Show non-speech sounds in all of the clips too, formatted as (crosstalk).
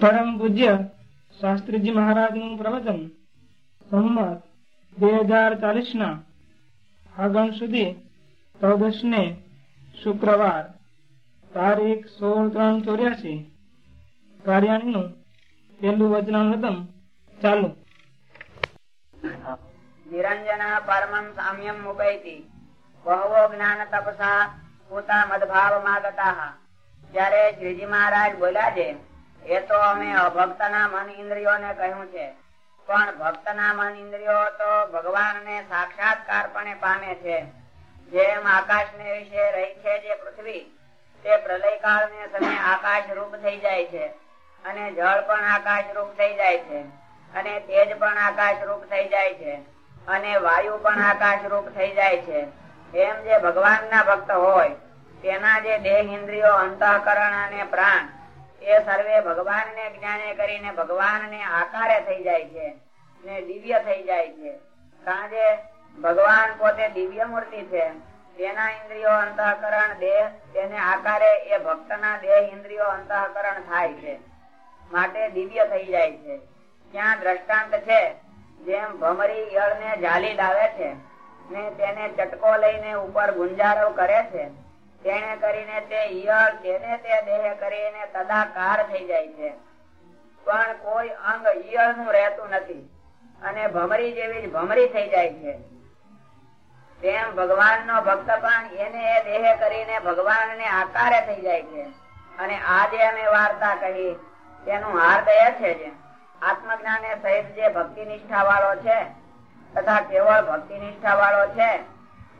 પરમ પૂજ્ય શાસ્ત્રીજી મહારાજનું પ્રવચન સંમત બે હજાર ચાલીસ ના ફાગણ સુધી ચૌદશ ને શુક્રવાર તારીખ સોળ ત્રણ ચોર્યાસી કાર્યાણી નું પેલું વચનામૃતમ ચાલુ નિરંજના પરમં સામ્યમ મુપૈતિ બહવો જ્ઞાન તપસા પોતા મદભાવ માગતા જ્યારે શ્રીજી મહારાજ બોલ્યા છે એ તો અમે અભક્તના મન ઇન્દ્રિયોને કહ્યું છે. પણ ભક્તના મન ઇન્દ્રિયો તો ભગવાનને સાક્ષાત્કારપણે પામે છે. જેમ આકાશને વિશે રહી છે જે પૃથ્વી, તે પ્રલય કાળને સમય આકાશ રૂપ થઈ જાય છે અને જળ પણ આકાશ રૂપ થઈ જાય છે અને તેજ પણ આકાશ રૂપ થઈ જાય છે અને વાયુ પણ આકાશ રૂપ થઈ જાય છે. એમ જે ભગવાનના ભક્ત હોય, તેના જે દેહ ઇન્દ્રિયો, અંતઃકરણ અને પ્રાણ એ સર્વે ભગવાનને જ્ઞાને કરીને ભગવાનને આકારે થઈ જાય છે ને દિવ્ય થઈ જાય છે. કારણ કે ભગવાન પોતે દિવ્ય મૂર્તિ છે. તેના ઇન્દ્રિયો અંતઃકરણ દેહ તેને આકારે એ ભક્તના દેહ ઇન્દ્રિયો અંતઃકરણ થાય છે. માટે દિવ્ય થઈ જાય છે. ત્યાં દ્રષ્ટાંત છે, જેમ ભમરી ઈયળ ને જાલી લાવે છે ને તેને ચટકો લઈને ઉપર ગુંજારો કરે છે. તેને કરીને તે ઈયળ તેને તે દેહ કરીને તદાકાર થઈ જાય છે. પણ કોઈ અંગ ઈયળનું રહેતું નથી અને ભમરી જેવી જ ભમરી થઈ જાય છે. તેમ ભગવાન નો ભક્ત પણ એને એ દેહ કરીને ભગવાન ને આકારે થઈ જાય છે. અને આજે અમે વાર્તા કહી, તેનું હાર્દય છે જે આત્મજ્ઞાન સહિત જે ભક્તિ નિષ્ઠા વાળો છે, તથા કેવળ ભક્તિ નિષ્ઠા વાળો છે,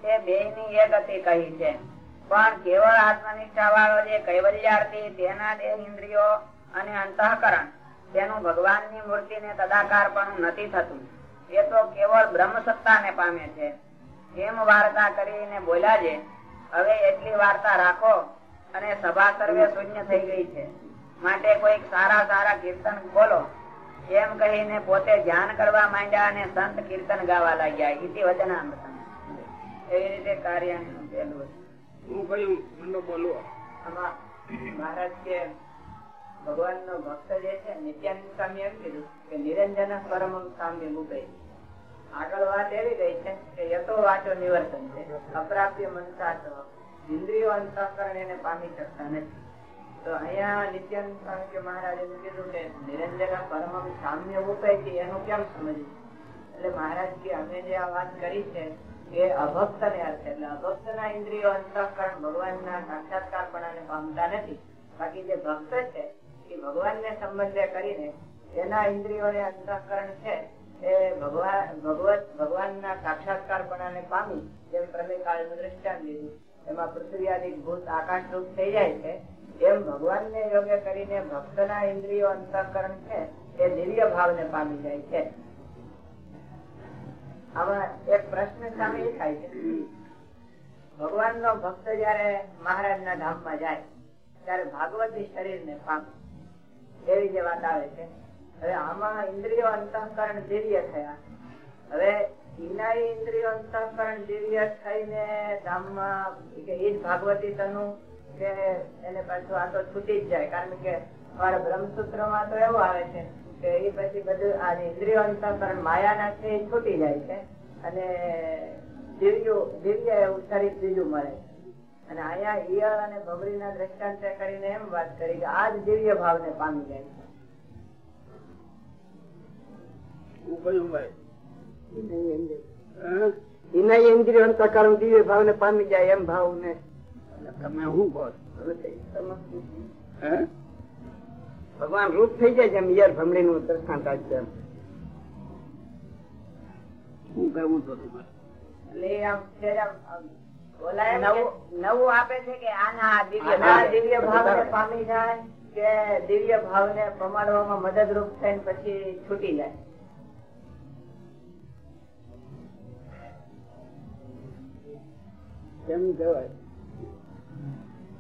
તે બે ની એ કહી છે. પણ કેવળ આત્મનિષ્ઠા વાળો જે કૈવલ્યાર્થી, તેના દેહ ઇન્દ્રિયો અને અંતઃકરણ, તેનું ભગવાનની મૂર્તિ ને તદાકાર પણ નથી થતું. એ તો કેવળ બ્રહ્મ સત્તા ને પામે છે. એમ વાર્તા કરીને બોલ્યા છે, હવે એટલી વાર્તા રાખો અને સભા સર્વે શૂન્ય થઈ ગઈ છે. માટે કોઈક સારા સારા કીર્તન બોલો એમ કહીને પોતે ધ્યાન કરવા માંડ્યા અને સંત કીર્તન ગાવા લાગ્યા. ઇતિ વચનામૃત એવી રીતે કાર્ય પેલું હું કયું મને બોલો મહારાજ કે ભગવાન નો ભક્ત જે છે, નિત્યાનંદ સ્વામી એમ કીધું કે નિરંજન પરમ સ્વામી મુકઈ આગળ વાત એવી ગઈ છે કે યતો વાચો નિવર્તન છે. અપ્રાપ્ય મનસા ઇન્દ્રિયો અંતઃકરણ એને પામી શકતા નથી. તો અહીંયા નિત્યાનંદ સ્વામી કે મહારાજે કીધું કે નિરંજન પરમ સામ્ય છે એનું કેમ સમજવું? એટલે મહારાજ કે અમે જે આ વાત કરી છે એ અભક્ત ને એટલે અભક્ત ઇન્દ્રિયો અંતઃકરણ ભગવાન ના પામતા નથી. બાકી જે ભક્ત છે, એ ભગવાન ને કરીને એના ઇન્દ્રિયો ને છે, એ ભગવાન ભગવત ભગવાન ના સાક્ષાત્કાર પામી જેમ પ્રલય કાળનું દ્રષ્ટાંત લીધું, એમાં પૃથ્વી આદિ ભૂત આકાશ રૂપ થઈ જાય છે, એમ ભગવાન ને યોગ્ય કરીને ભક્ત ઇન્દ્રિયો અંતઃકરણ છે, એ દિવ્ય ભાવ પામી જાય છે. આમાં એક પ્રશ્ન સામે થાય છે. ભગવાન નો ભક્ત જયારે મહારાજ ના ધામમાં જાય, ત્યારે ભાગવતી શરીર ને પામે. એવી જે વાત આવે છે. હવે આમાં ઇન્દ્રિયો અંતઃકરણ દિવ્ય થયા. હવે ઇનારી ઇન્દ્રિયો અંતઃકરણ દિવ્ય થઈને ધામમાં, એ ભાગવતી તનુ કે એને પાછું આ તો છૂટી જ જાય. કારણ કે અમારા બ્રહ્મસૂત્રમાં તો એવું આવે છે એ પછી બધું આ ઇન્દ્રિયો અંતઃકરણ માયાના છે એ છૂટી જાય છે. અને દિવ્ય દિવ્ય એવું શરીર બીજું મળે અને અહીંયા ઈયળ અને ભમરીના દ્રષ્ટાંત કરીને એમ વાત કરી કે આ જ દિવ્ય ભાવને પામી જાય છે. ભાવ ને પામી જાય એમ ભાવ ને તમે શું કહો હે? ભગવાન રૂપ થઈ જાય છે ઈયર ભમરી નું દ્રષ્ટાંત એમ. શું કરવું તો છે નવું આપે છે કે આના દિવ્ય આ દિવ્ય પામી જાય કે દિવ્ય ભાવને પમાડવામાં મદદરૂપ થઈને પછી છૂટી જાય. કેમ કહેવાય?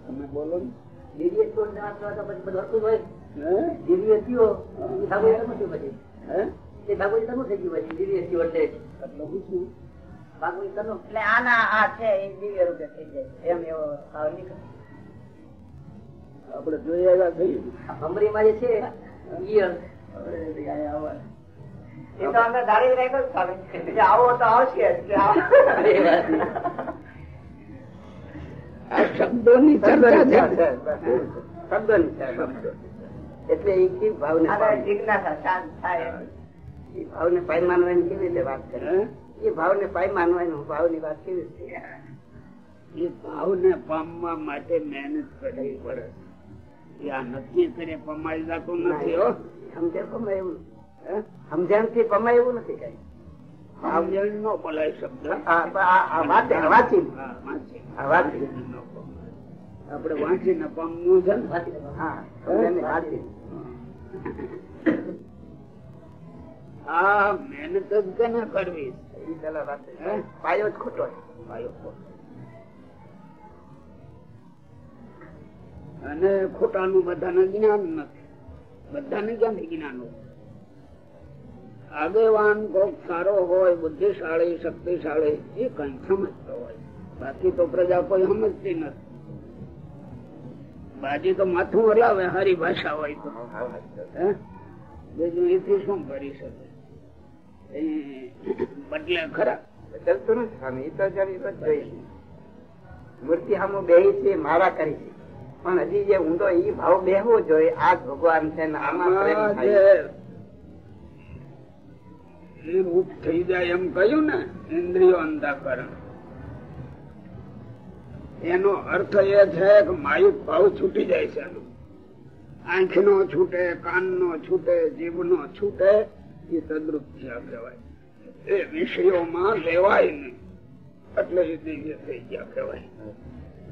તમે બોલો ને. દિવ્ય છોડ ના તો પછી બધું હોય. આ આપડે જોઈ આવ્યા ભમરી માં જે છે એ તો અંદર ધારી રાખ્યો જ આવો તો આવશે જ. કે આવો. શબ્દોની ચર્ચા છે. શબ્દોની છે. એટલે એ કેવી ભાવને જિજ્ઞાસા શાંત થાય. એ ભાવને પાય માનવાની કેવી રીતે વાત કરે? હે? એ ભાવને પાઈ માનવાની ભાવની વાત કેવી રીતે? એ ભાવને પામવા માટે મહેનત કરવી પડે. એ આ નક્કી કરે પમાઈ જતું નથી હો. સમજણ પમાય? સમજણથી પમાય એવું નથી કઈ? સમજણ નો બોલાય શબ્દ. આ- આ- આ વાંચી હા, વાંચી. આ વાંચી. નો પમાય. આપણે વાંચીને પામવું છે ને? હા આ મહેનત જ કેને કરવી. એ પેલા વાત હે? પાયો જ ખોટો પાયો ખોટો. અને ખોટાનું બધાને જ્ઞાન નથી. બધાને ક્યાંથી જ્ઞાન હોય? આગેવાન કોક સારો હોય બુદ્ધિશાળી શક્તિશાળી એ કઈ સમજતો હોય. બાકી તો પ્રજા કોઈ સમજતી નથી. બાજી તો માથું હલાવે હારી ભાષા હોય તો. બીજું એથી શું કરી શકે? બદલે ખરા. બદલતું નથી સ્વામી. તો જોઈ મૂર્તિ સામુ બેહી છે મારા કરી છે. પણ હજી જે ઊંડો એ ભાવ બેહવો જોઈએ આ ભગવાન છે રૂપ થઈ જાય એમ કહ્યું ને ઇન્દ્રિયો અંધાકરણ. એનો અર્થ એ છે કે માયુક ભાવ છૂટી જાય છે. આંખ નો છૂટે કાન નો છૂટે જીભ નો છૂટે, એ તદ્રુપ થયા કહેવાય એ વિષયોમાં લેવાય નહીં. એટલે એ દિવ્ય થઈ ગયા કહેવાય.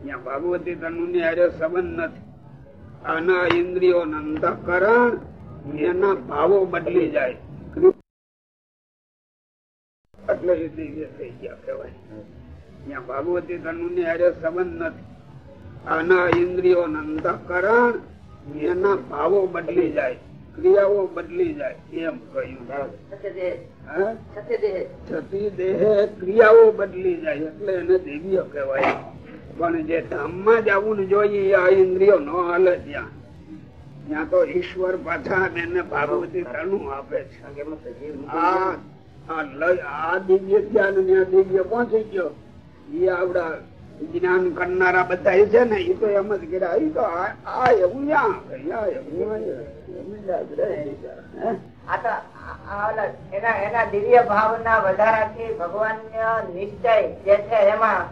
ત્યાં ભાગવતી તનુ ની હારે સંબંધ નથી. આના ઇન્દ્રિયો અંતકરણ એના ભાવો બદલી જાય. એટલે એ દિવ્ય થઈ ગયા કહેવાય. ત્યાં ભાગવતી તનુ ની હારે સંબંધ નથી. આના ઇન્દ્રિયો અંતકરણ એના ભાવો બદલી જાય, ક્રિયાઓ બદલી જાય, એમ કહ્યું. છતી દેહ ક્રિયાઓ બદલી જાય, એટલે એને દેવીઓ કહેવાય. પણ જે ધામમાં જવું જોઈએ આ ઇન્દ્રિયો ન હાલે ત્યાં. ત્યાં તો ઈશ્વર પાછા એને ભાગવતી તણું આપે છે. આ દિવ્ય ધ્યાન દિવ્ય પહોંચી ગયો? એ આપડા જ્ઞાન કરનારા બધા છે ને એ તો એમ જ કર્યા એ તો આ એવું એના દિવ્ય ભાવના વધારાથી ભગવાન નિશ્ચય જે છે એમાં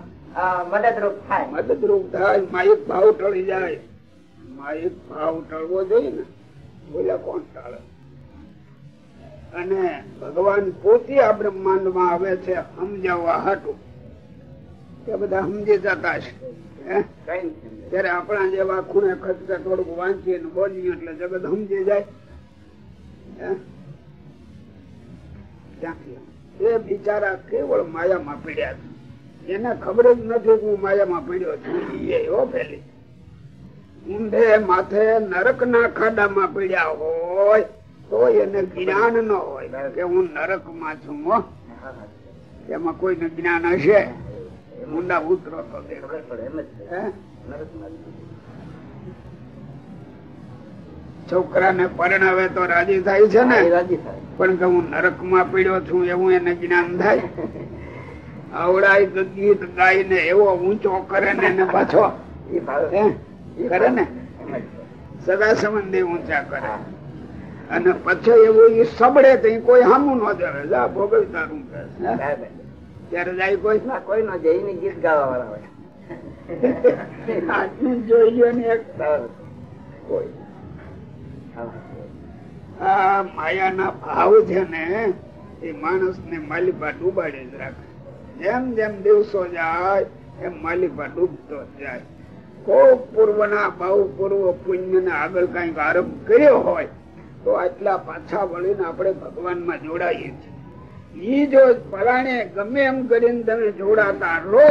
મદદરૂપ થાય. મદદરૂપ થાય માયિક ભાવ ટળી જાય. માયિક ભાવ ટળવો જોઈએ ને બોલ્યા કોણ ટાળે? અને ભગવાન પોતે આ બ્રહ્માંડમાં આવે છે સમજાવવા હાટું. તે બધા સમજી જતા છે. ત્યારે આપણા જેવા ખૂણે ખસકે થોડુંક વાંચીએ ને બોલીએ એટલે જગત સમજી જાય. એ બિચારા કેવળ માયામાં પીડ્યા છે. એને ખબર જ નથી હું માયામાં પીડ્યો છું. એ હો પેલી. ઊંધે માથે નરક ના ખાડામાં પીડ્યા હોય, તો એને જ્ઞાન ન હોય કે હું નરકમાં છું એમાં કોઈને જ્ઞાન હશે? ઊંડા ઉતરો તો. ખબર પડે એમ જ. છોકરાને પરણાવે તો રાજી થાય છે ને? રાજી થાય. પણ કે હું નરકમાં પીડ્યો છું એવું એને જ્ઞાન થાય? આવડાય ગીત ગાઈને એવો ઊંચો કરે ને એને પાછો. એ કરે ને? સગા સંબંધી ઊંચા કરે. અને પછી એવું ઈ સબડે તો કોઈ હામું ન દેવે. જા ભોગવતા રૂમ. ત્યારે જાય કોઈ ના કોઈ નો જાય એને ગીત ગાવા વાળા હોય આજનું જોઈ લ્યો ને એક. કોઈ. આ માયાના ભાવ છે ને એ માણસ ને માલિપા ડૂબાડી જ રાખે. જેમ જેમ દિવસો જાય એમ માલિપા ડૂબતો જાય. ખૂબ પૂર્વના ભાવ પૂર્વ પુણ્ય ને આગળ કંઈક આરંભ કર્યો હોય તો આટલા પાછા વળીને આપણે ભગવાનમાં જોડાઈએ છીએ. ઈ જો પરાણે ગમે એમ કરીને તમે જોડાતા રહો,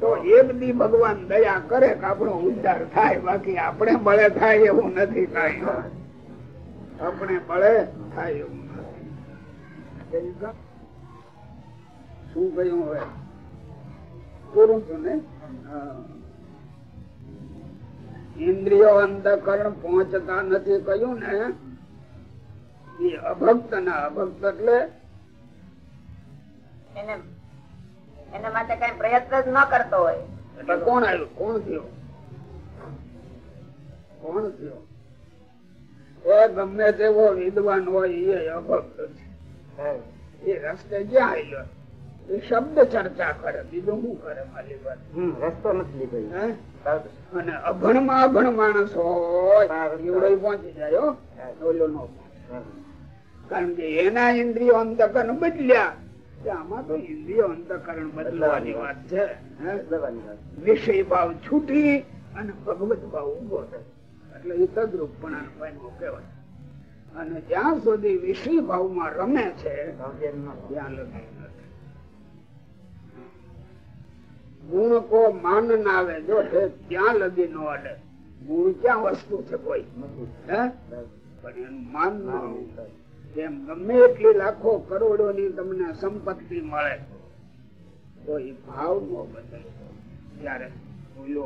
તો એક બધી ભગવાન દયા કરે કે આપણો ઉદ્ધાર થાય. બાકી આપણે બળે થાય એવું નથી કઈ આપણે બળે થાય એવું નથી. શું કહ્યું હવે? પૂરું છું ને. ઇન્દ્રિયો અંતકરણ પહોંચતા નથી કહ્યું ને. એ અભક્ત ના અભક્ત એટલે એને એના માટે કઈ પ્રયત્ન જ ન કરતો હોય. એટલે કોણ આવ્યું? કોણ થયો? કોણ થયો? ગમે તેવો વિદ્વાન હોય એ અભક્ત છે. એ રસ્તે ક્યાં આવ્યો? એ શબ્દ ચર્ચા કરે. બીજું શું કરે મારી વાત? હમ, રસ્તો નથી લીધો. અને અભણમાં અભણ માણસ હોય એવડો પહોંચી જાય ઓલો નો. કારણ કે એના ઇન્દ્રિયો અંતકન બદલ્યા. આમાં તો ઇન્દ્રિયો અંતકરણ બદલવાની વાત છે હે? બદલવાની વાત. વિષય ભાવ છૂટી અને ભગવત ભાવ ઊભો થાય એટલે એ તદ્રુપણા પામ્યો કહેવાય અને જ્યાં સુધી વિષય ભાવમાં રમે છે ભાવજન ન થાય. ત્યાં લગી ગુણ કો માન ના આવે જો ત્યાં લગી નો અડે ગુણ ક્યાં વસ્તુ છે કોઈ હે પણ માન ન. એમ ગમે એટલી લાખો કરોડો ની તમને સંપત્તિ મળે તો એ ભાવ નો બદલ. ત્યારે ભૂલો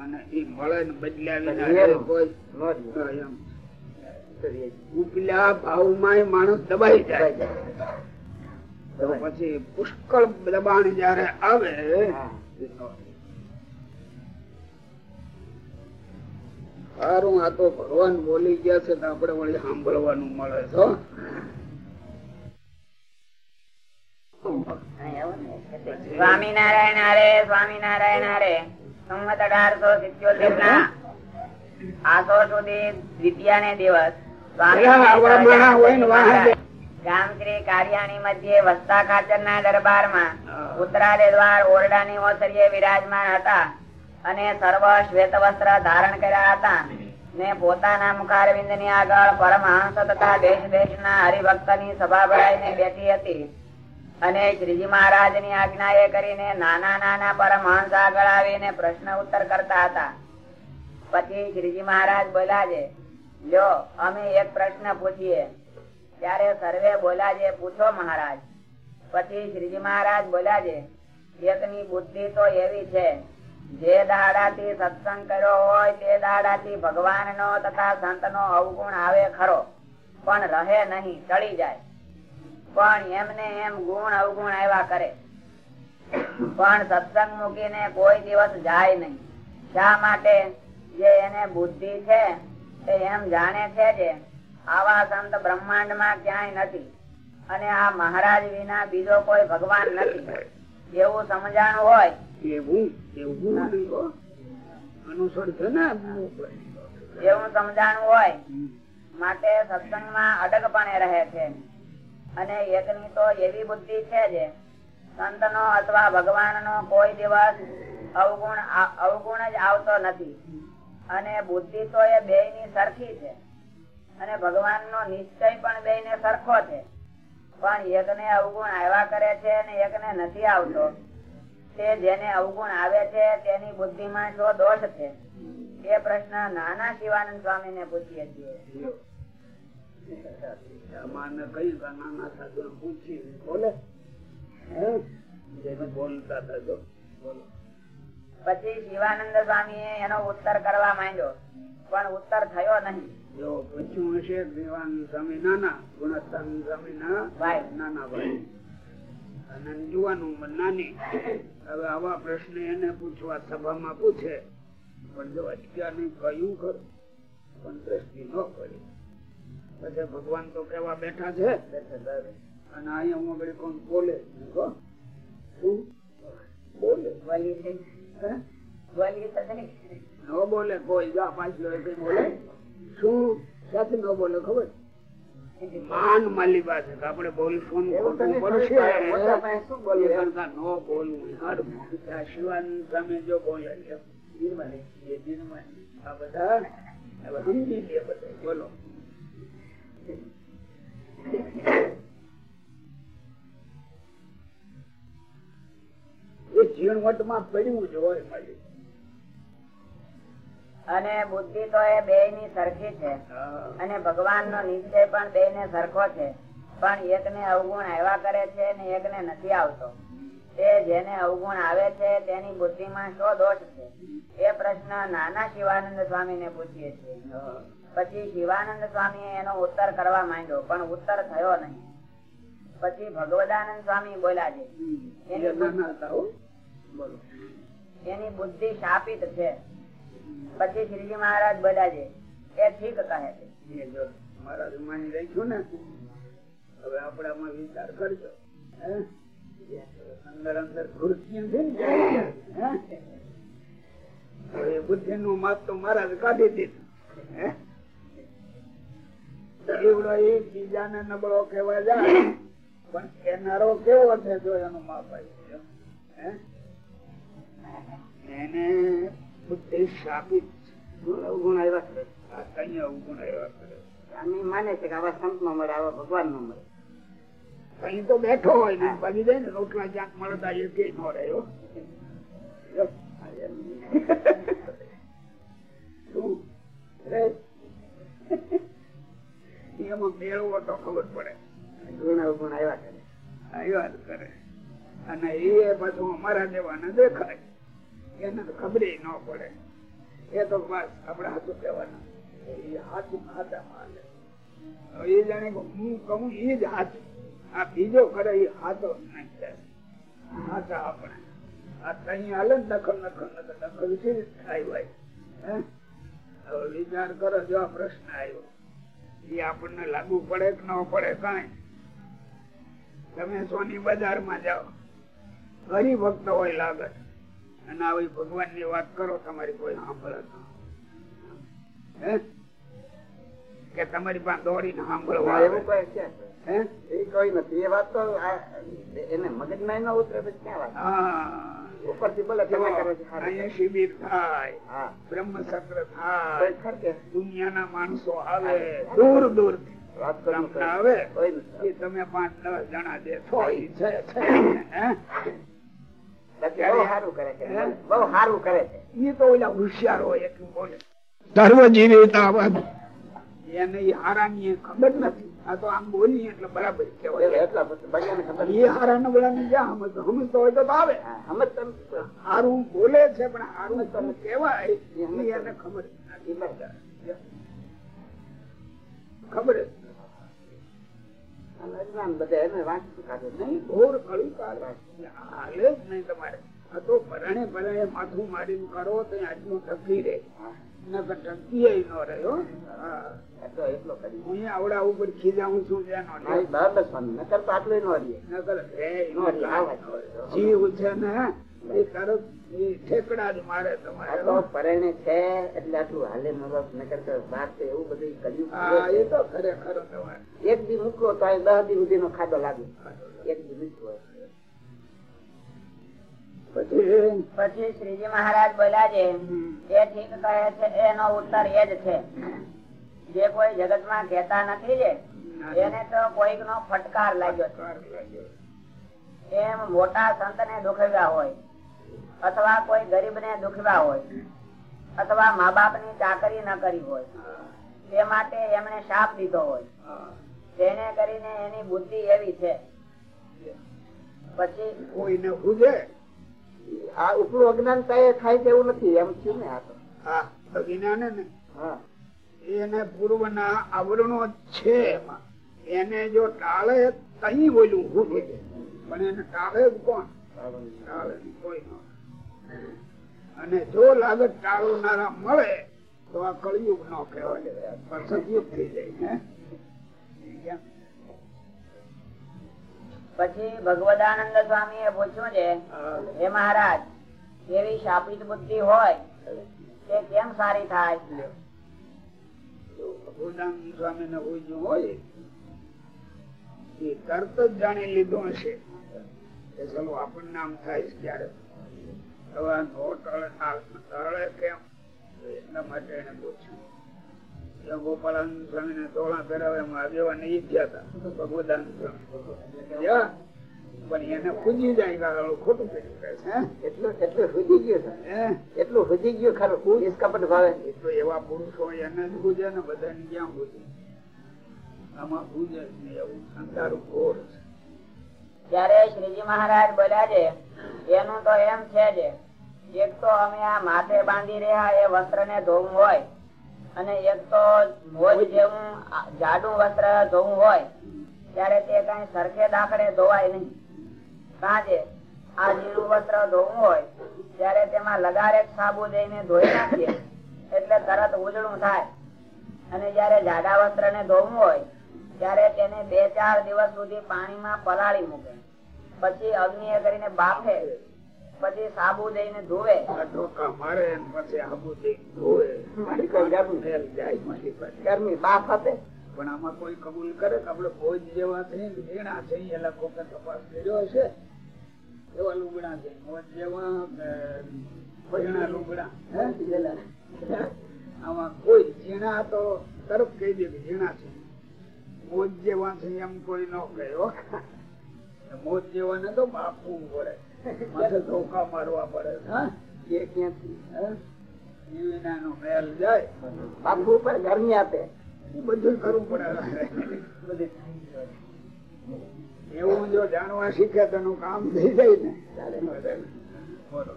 અને એ મળે ને હા, એમ. ઉપલા ભાવમાં માણસ દબાઈ જાય. તો પછી પુષ્કળ દબાણ જયારે આવે સારું આ તો ભગવાન બોલી ગયા છે તો આપણે વળી સાંભળવાનું મળે છે સ્વામિનારાયણ હરે સ્વામિનારાયણ હરે. સંમત અઢારસો સિત્યોતેર ના આસો સુધી દ્વિતીયા ને દિવસ પેલા કાર્યાણી માણસ હોય ને વાહે. ગામ શ્રી કારિયાણી મધ્યે વસ્તા ખાચર ના દરબારમાં ઉત્તરાદે દ્વાર ઓરડાની ઓસરીએ વિરાજમાન હતા. અને સર્વ શ્વેત વસ્ત્ર ધારણ કર્યા હતા. ને પોતાના મુખારવિંદની આગળ પરમહંસ તથા દેશ દેશ ના હરિભક્તની સભા ભરાઈને બેઠી હતી. અને શ્રીજી મહારાજની આજ્ઞા એ કરીને નાના નાના પરમહંસ આગળ આવીને પ્રશ્ન ઉત્તર કરતા હતા. પછી શ્રીજી મહારાજ બોલ્યા છે જો અમે એક પ્રશ્ન પૂછીએ. ત્યારે સર્વે બોલ્યા છે, પૂછો મહારાજ. પછી શ્રીજી મહારાજ બોલ્યા છે, એકની બુદ્ધિ તો એવી છે જે દાડાથી સત્સંગ કર્યો હોય તે દાડાથી ભગવાનનો તથા સંતનો અવગુણ આવે ખરો. પણ રહે નહીં ટળી જાય. પણ એમને એમ ગુણ અવગુણ આવ્યા કરે. પણ સત્સંગ મૂકીને કોઈ દિવસ જાય નહીં. શા માટે? જે એને બુદ્ધિ છે, તે એમ જાણે છે જે આવા સંત બ્રહ્માંડમાં ક્યાંય નથી. અને આ મહારાજ વિના બીજો કોઈ ભગવાન નથી. એવું સમજાણું હોય. એવું એવું અનુસર છે ને એવું સમજાણું હોય. માટે સત્સંગમાં અડગપણે રહે છે. અને એકની તો એવી બુદ્ધિ છે જે સંતનો અથવા ભગવાનનો કોઈ દિવસ અવગુણ અવગુણ જ આવતો નથી. અને બુદ્ધિ તો એ બે ની સરખી છે. અને ભગવાનનો નિશ્ચય પણ બે ને સરખો છે. પણ એકને અવગુણ આવ્યા કરે છે અને એકને નથી આવતો. તે જેને અવગુણ આવે છે તેની બુદ્ધિમાં શું દોષ છે? એ પ્રશ્ન નાના શિવાનંદ સ્વામી ને પૂછીએ? છીએ પછી શિવાનંદ સ્વામી એનો ઉત્તર કરવા માંડ્યો પણ ઉત્તર થયો નહીં. જો પૂછ્યું હશે દેવાન સ્વામી નાના ગુણસ્થાન સ્વામી ના ભાઈ. નાના ભાઈ. અને જુવાનું નાની. હવે આવા પ્રશ્ન એને પૂછવા સભામાં પૂછે. પણ જો અટક્યાને કહ્યું ખરું પણ દ્રષ્ટિ ન કરી. પછી ભગવાન તો કેવા બેઠા છે અને અહીંયા હું આગળ કોણ બોલે? બોલે. બોલે કોઈ જા પાછળ બોલે. શું ન બોલો ખબર માન માલી કે આપણે બોલશું ને એવું તો ખોટું નહીં પડશે. થયું. મોટા પાસે શું બોલવું? એ કરતા ન બોલવું હારું. આ શિવાનંદ સામે જો બોલે એ બોલો એ ઝીણવટમાં પડ્યું જ હોય માલિક. અને બુદ્ધિ તો એ બે ની સરખી છે. અને ભગવાન નો નિશ્ચય પણ બે ને સરખો છે. પણ એકને અવગુણ આવ્યા કરે છે ને એકને નથી આવતો. તે જેને અવગુણ આવે છે તેની બુદ્ધિમાં શું દોષ છે? એ પ્રશ્ન નાના શિવાનંદ સ્વામી ને પૂછીએ છીએ. પછી શિવાનંદ સ્વામી એનો ઉત્તર કરવા માંડ્યો પણ ઉત્તર થયો નહીં. પછી ભગવદાનંદ સ્વામી બોલ્યા છે. ના ના. બોલો. એની બુદ્ધિ શાપિત છે. પછી શ્રીજી મહારાજ બધા છે, એ ઠીક કહે છે એ મહારાજ માની રાખ્યું ને, હવે આપણે આમાં વિચાર કરજો? અંદર અંદર ખુરશી છે? હવે બુદ્ધિ નું માપ તો મહારાજ કાઢી દીધું? એવડો એ બીજાને નબળો કહેવા જાય પણ કેનારો કેવો છે જો એનું માપ આવી? એને બુદ્ધિ સાબિત અવગુણ આવ્યા કરે. આ કઈ અવગુણ આવ્યા કરે? અમે માને છે કે આવા સંત નો મળે આવા ભગવાન મળે. કઈ તો બેઠો હોય ને ભાગી જાય ને રોટલા ક્યાંક મળતા એ કે નો રહ્યો? એમાં મેળવો તો ખબર પડે. ગુણ અવગુણ આવ્યા કરે. આવ્યા કરે. અને એ બધું અમારા દેવાના દેખાય. એને તો ખબર ન પડે. એ તો બસ આપણે હાથું કહેવાના. એ હાથું ખાતા હવે એ જાણે હું કહું એ જ હાથું. આ બીજો કરે એ હાથો નહીં. હાથા આપણે. આ તઈ હાલે ને દખલ નખલ ને તો દખલ જ થાય હે? વિચાર કરો જો આ પ્રશ્ન આવ્યો. એ આપણને લાગુ પડે કે ન પડે કઈ? તમે સોની બજારમાં જાઓ ભક્ત હોય લાગે અને આવી ભગવાનની વાત કરો તમારી કોઈ સાંભળે? કે તમારી પાસે દોડીને સાંભળવા એવું કઈ છે. એ કોઈ નથી. એ વાત તો એને મગજમાં ન ઉતરે પછી ક્યાં વાત? હા. ઉપરથી બોલે તમે કરો છો શિબિર થાય. બ્રહ્મ સત્ર થાય. દુનિયાના માણસો આવે. દૂર દૂર. આવે? તમે પાંચ દસ જણા જે છો છે (coughs) હારા બોલે. છે. પણ હારું તમે કેવાય એને ખબર ખબર તમારે આ તો ભરાણે ભરાણે માથું મારીને કરો તો આટલું ટકી રહે આવડા ઉપર ખીજાવું છું. જીવ છે ને એ તરત ઠેકડા જ મારે તમારે. પરણે છે એટલે આટલું હાલે નરસ નકર તો વાત તો એવું બધું કર્યું હા એ તો ખરેખર એક દી મૂકો તો આ દસ દી સુધી નો ખાડો લાગે. એક દી મૂકવો. પછી? પછી શ્રીજી મહારાજ બોલ્યા છે એ ઠીક કહે છે એનો ઉત્તર એ જ છે. જે કોઈ જગતમાં કહેતા નથી છે એને તો કોઈક નો ફટકાર લાગ્યો લાગ્યો. એમ મોટા સંત ને દુખવ્યા હોય. અથવા કોઈ ગરીબ ને દુખવા હોય અથવા મા બાપની ચાકરી ન કરી હોય તે માટે એમણે શાપ દીધો હોય. તેને કરીને એની બુદ્ધિ એવી છે. પછી કોઈને પૂજે આ ઉપલું અજ્ઞાનતા એ થાય તેવું નથી એમ થયું ને આ તો. હા અજ્ઞાન ને. હા. એને પૂર્વના આવરણો છે એમાં. એને જો ટાળે તહી બોલું હું પણ એને ટાળે જ કોણ? ટાળે કોઈ ન. અને જો લાગત ટાળનારા મળે તો આ કળિયુગ નો કહેવાય. સતયુગ થઈ જાય કેમ? પછી ભગવદાનંદ સ્વામી એ પૂછ્યું છે હે. મહારાજ એવી શાપિત બુદ્ધિ હોય તે કેમ સારી થાય? ભગવદાનંદ સ્વામી ને પૂછ્યું હોય એ તરત જ જાણી લીધું હશે. ચલો આપણને આમ થાય ક્યારે નો ટળે કેમ? એટલા માટે એને પૂછ્યું. ત્યાં ગોપાળાનંદ સ્વામી ને તોળા કરાવે એમાં આગેવાન ઈ જ ગયા હતા ભગવદાન સ્વામી. પણ એને પૂજી જાય ખોટું કર્યું. હે? એટલું એટલું હુજી ગયો એટલું હુજી ગયો ખરું ઈસ કપટ ભાવે? એટલો તો એવા પુરુષ હોય એને જ પૂજે ને બધાને ક્યાં પૂજે આમાં પૂજે જ નહીં એવું સંતારું ઘોર છે. ત્યારે શ્રીજી મહારાજ બોલ્યા છે એનું તો એમ છે જ. એક તો અમે આ માથે બાંધી રહ્યા, એ વસ્ત્ર ને ધોવું હોય. અને એક તો મોજ જેવું જાડુ વસ્ત્ર ધોવું હોય, ત્યારે તે કઈ સરખે દાખલે ધોવાય નહીં. સાંજે આ જીરું વસ્ત્ર ધોવું હોય, ત્યારે તેમાં લગારે સાબુ દઈને ધોઈ નાખીએ, એટલે તરત ઉજળું થાય. અને જયારે જાડા વસ્ત્ર ને ધોવું હોય, ત્યારે તેને બે ચાર દિવસ સુધી પાણીમાં પલાળી મૂકે. પછી અગ્નિ કરીને બાફે પછી સાબુ દઈને ધોવે. આ ઢોકા મારે પછી આબુ દઈ ધોવે. મારી કોઈ ગરમી ફેર જાય મારી પાસે. ગરમી બાફ આપે. પણ આમાં કોઈ કબૂલ કરે કે આપડે ભોજ જેવા છે ને છે એ લોકો તપાસ કર્યો હશે? એવા લુગડા છે. ભોજ જેવા ભજણા લુગડા? આમાં કોઈ ઝીણા તો તરફ કહી દે કે ઝીણા છે. મોજ જેવા છે એમ કોઈ ન કહ્યો મોજ જેવા ને તો બાપવું પડે. માથે ધોકા મારવા પડે એ ક્યાંથી? હે? મેલ જાય. બાપુ ઉપર ગરમી આપે. બધું કરવું પડે. એવું જો જાણવા શીખે તો એનું કામ થઈ જાય ને. બોલો.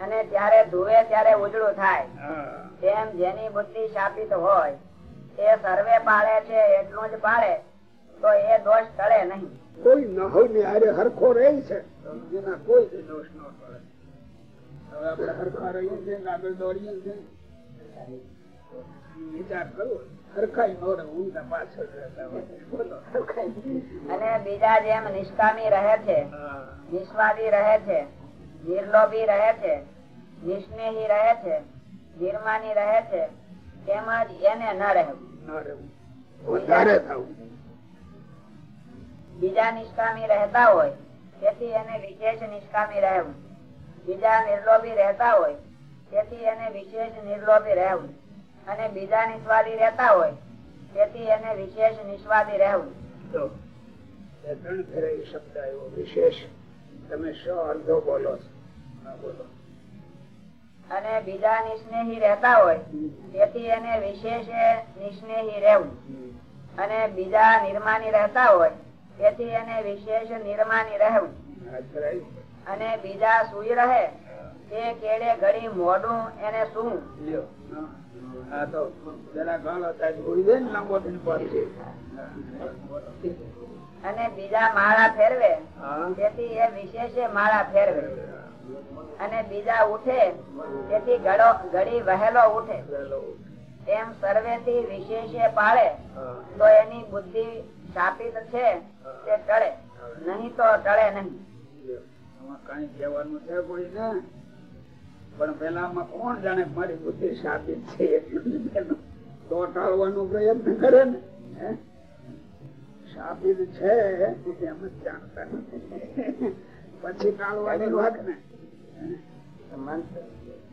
અને ત્યારે ધુવે ત્યારે ઉજળું થાય. તેમ જેની બુદ્ધિ શાપિત હોય એ સર્વે પાળે છે એટલું જ પાળે તો એ દોષ ટળે નહીં. કોઈ નહવની હારે હરખો રહે છે. જેના કોઈ દોષ ન પડે. હવે આપણે હરખા રહીએ છીએ ને આગળ દોડીએ છીએ વિચાર કરવો. અને બીજા જેમ નિષ્કામી રહે છે. નિસ્વાદી રહે છે નિર્લોભી રહે છે નિસ્નેહી રહે છે નિર્માની રહે છે તેમજ એને ન રહેવું. ન રહેવું. વધારે થવું. બીજા નિષ્કામી રહેતા હોય તેથી એને વિશેષ નિષ્કામી રહેવું. બીજા નિર્લોભી રહેતા હોય તેથી એને વિશેષ નિર્લોભી રહેવું. અને બીજા નિસ્વાદી રહેતા હોય તેથી એને વિશેષ નિસ્વાદી રહેવું. ત્રણ ફેરે શબ્દ આવ્યો વિશેષ. તમે શો અર્ધો બોલો બોલો. અને બીજા નિસ્નેહી રહેતા હોય તેથી એને વિશેષ નિસ્નેહી રહેવું. અને બીજા નિર્માની રહેતા હોય તેથી એને વિશેષ નિર્માની રહેવું. અને બીજા સુઈ રહે તે કેડે ઘડી મોડું એને શું લ્યો. હા. તો જરા ગાળો થાય હોઈ ને લાંબો થઈને પાછી. અને બીજા માળા ફેરવે તેથી એ વિશેષે માળા ફેરવે. અને બીજા ઉઠે તેથી ઘડો ઘડી વહેલો ઉઠે. એમ એમ સર્વેથી વિશેષે પાળે તો એની બુદ્ધિ શાપિત છે તે ટળે. નહીં તો ટળે નહીં. કઈ કહેવાનું છે કોઈ ને? પણ પેલા આમાં કોણ જાણે મારી બુદ્ધિ સાબિત છે એટલું તો ટાળવાનો પ્રયત્ન કરે ને હે? સાબિત છે એમ જ જાણતા નથી. પછી ટાળવાની વાત ને.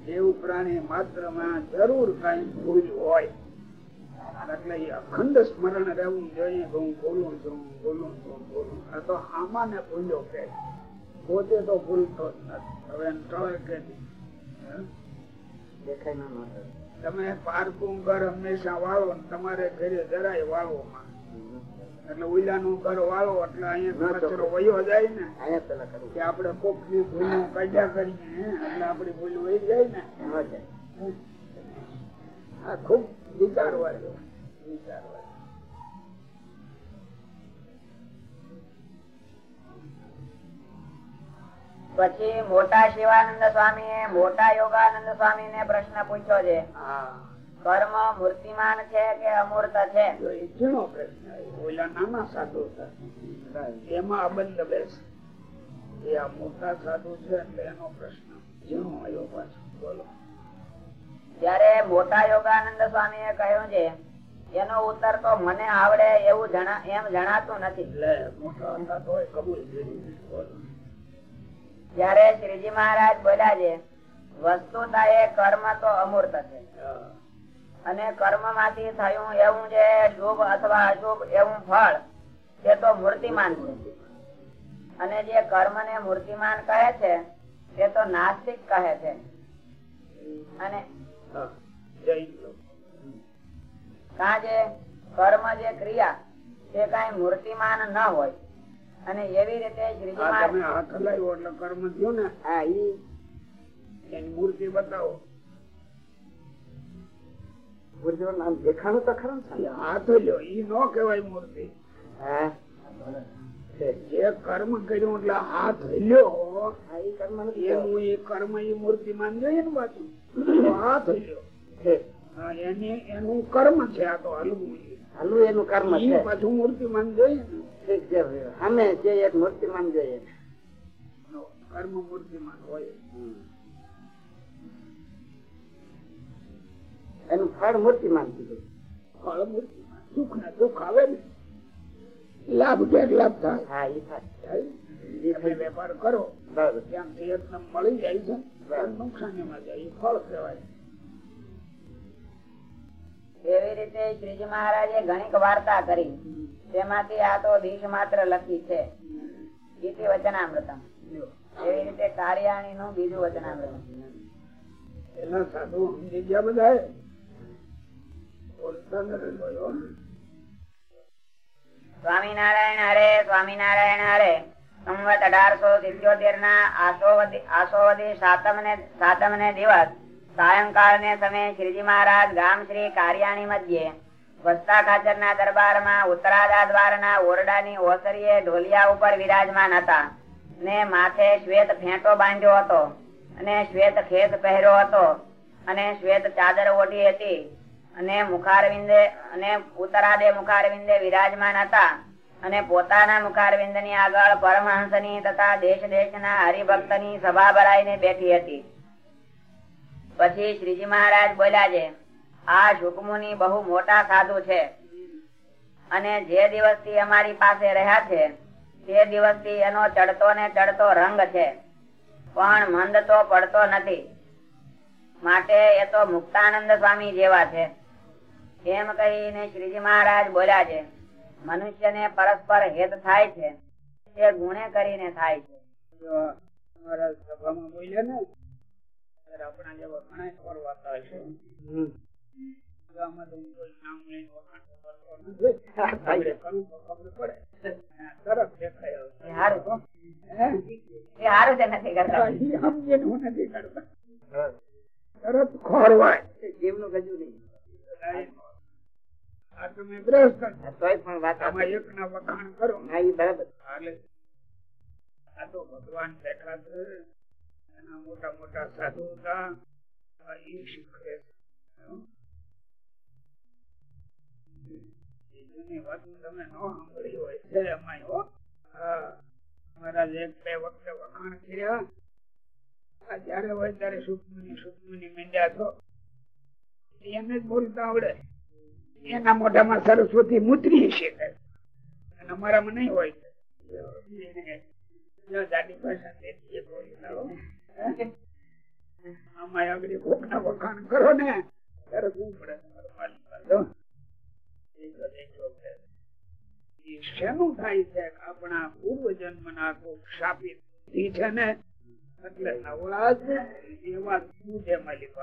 જેવું પ્રાણી માત્રમાં જરૂર કઈ ભૂલ હોય એટલે એ અખંડ સ્મરણ રહેવું જોઈએ હું બોલું છું બોલું છું બોલું આ તો આમાં ને ભૂલ્યો કે પોતે તો ભૂલતો જ નથી. હવે ટળે કે ના. તમે પારકું ઘર હંમેશા વાળો તમારે ઘરે જરાય વાળો માં. એટલે ઉલાનું ઘર વાળો એટલે અહીંયા કચરો વયો જાય ને કે આપડે કોકની ભૂલો કાઢ્યા કરીએ એટલે આપડી ભૂલ વહી જાય ને. ન ખૂબ વિચારવા વિચારવા પછી મોટા શિવાનંદ સ્વામી મોટા યોગાનંદ સ્વામી ને પ્રશ્ન પૂછ્યો છે. કર્મ મૂર્તિમાન છે કે અમૂર્ત છે? ઝીણો પ્રશ્ન. ઓલા નાના સાધુ હતા. એમાં અબંધ બેસ. એ આ મોટા સાધુ છે એટલે એનો પ્રશ્ન ઝીણો આવ્યો પાછો. બોલો. ત્યારે મોટા યોગાનંદ સ્વામી એ કહ્યું છે એનો ઉત્તર તો મને આવડે એવું જણા એમ જણાતું નથી. ત્યારે શ્રીજી મહારાજ બોલ્યા છે વસ્તુતા એ કર્મ તો અમૂર્ત છે. અને કર્મમાંથી થયું એવું જે શુભ અથવા અશુભ એવું ફળ તે તો મૂર્તિમાન છે. અને જે કર્મ ને મૂર્તિમાન કહે છે તે તો નાસ્તિક કહે છે. અને હા. જૈન લોકો. કા જે કર્મ જે ક્રિયા તે કઈ મૂર્તિમાન ન હોય અને એવી રીતે હાથ હલાવ્યો એટલે કર્મ થયું ને હા ઈ એની મૂર્તિ બતાવો મૂર્તિનું નામ દેખાણું તો ખરું હાથ લ્યો ઈ નો કહેવાય મૂર્તિ હા. જે કર્મ કર્યું એટલે હાથ લ્યો હા, કર્મ એનું એ કર્મ એ જોઈએ ને પાછું. હાથ લ્યો છે. એનું કર્મ છે આ તો હલવું. એનું કર્મ છે. પાછું મૂર્તિ જોઈએ ને. અમે જે એક મૂર્તિમાન જોઈએ. કર્મ મૂર્તિમાન હોય. એનું ફળ મૂર્તિમાન કીધું. ફળ સુખ ને દુઃખ આવે ને. લાભ કે લાભ થાય. વેપાર કરો ત્યાંથી મળી જાય છે નુકસાની માં જાય ફળ કહેવાય. એવી રીતે શ્રીજી મહારાજે ઘણીક વાર્તા કરી. તેમાંથી આ તો ધીશ માત્ર લખી છે. ઇતિ વચનામૃતમ. એવી રીતે કાર્યાણી નું બીજું વચનામૃતમ. એના સાધુ સમજી ગયા બધા બોલતા નથી બોલ્યો. સ્વામિનારાયણ હરે સ્વામિનારાયણ હરે. સંવત અઢારસો સિત્યોતેર ના આસોવદી સાતમ ને સાતમ ને દિવસ સાયંકાળ ને સમયે શ્રીજી મહારાજ ગામ શ્રી કાર્યાણી મધ્યે વસ્તા ખાચર ના દરબારમાં ઉત્તરાદા દ્વાર ના ઓરડાની ઓસરીએ ઢોલિયા ઉપર વિરાજમાન હતા ને માથે શ્વેત ફેંટો બાંધ્યો હતો અને શ્વેત ખેસ પહેર્યો હતો અને શ્વેત ચાદર ઓઢી હતી. અને મુખારવિંદે, અને ઉત્તરાદે મુખારવિંદે વિરાજમાન હતા. અને પોતાના મુખારવિંદની આગળ પરમહંસની તથા દેશ દેશના હરિભક્તની સભા ભરાઈને બેઠી હતી. પછી શ્રીજી મહારાજ બોલ્યા છે, આ શુકમુનિ બહુ મોટા સાધુ છે. અને જે દિવસથી અમારી પાસે રહ્યા છે, તે દિવસથી એનો ચડતો ને ચડતો રંગ છે. પણ મંદ તો પડતો નથી. માટે એ તો મુક્તાનંદ સ્વામી જેવા છે. એમ કહીને શ્રીજી મહારાજ બોલ્યા છે મનુષ્યને પરસ્પર હેત થાય છે તે ગુણે કરીને થાય છે. ને તરત દેખાય તમે ગ્રસ્ત તોય પણ વાત આમાં એક ના વખાણ કરો. હા ઈ બરાબર. હાલે. આ તો ભગવાન બેઠા છે. એના મોટા મોટા સાધુ હતા. શીખવે? એ તમે ન સાંભળી હોય છે એમાંય હો. મહારાજ એક બે વખતે વખાણ કર્યા. જયારે હોય ત્યારે સુખમની સુખમની મીંડ્યા છો. એને જ બોલતા આવડે. એના મોઢામાં સરસ્વતી મૂતરી છે અમારામાં નહીં હોય. વખાણ કરો ને, ત્યારે શું પડે? શેનું થાય છે આપણા પૂર્વ જન્મ ના કોક શાપિત છે ને? એટલે નવરાજ એવા શું છે માલિક?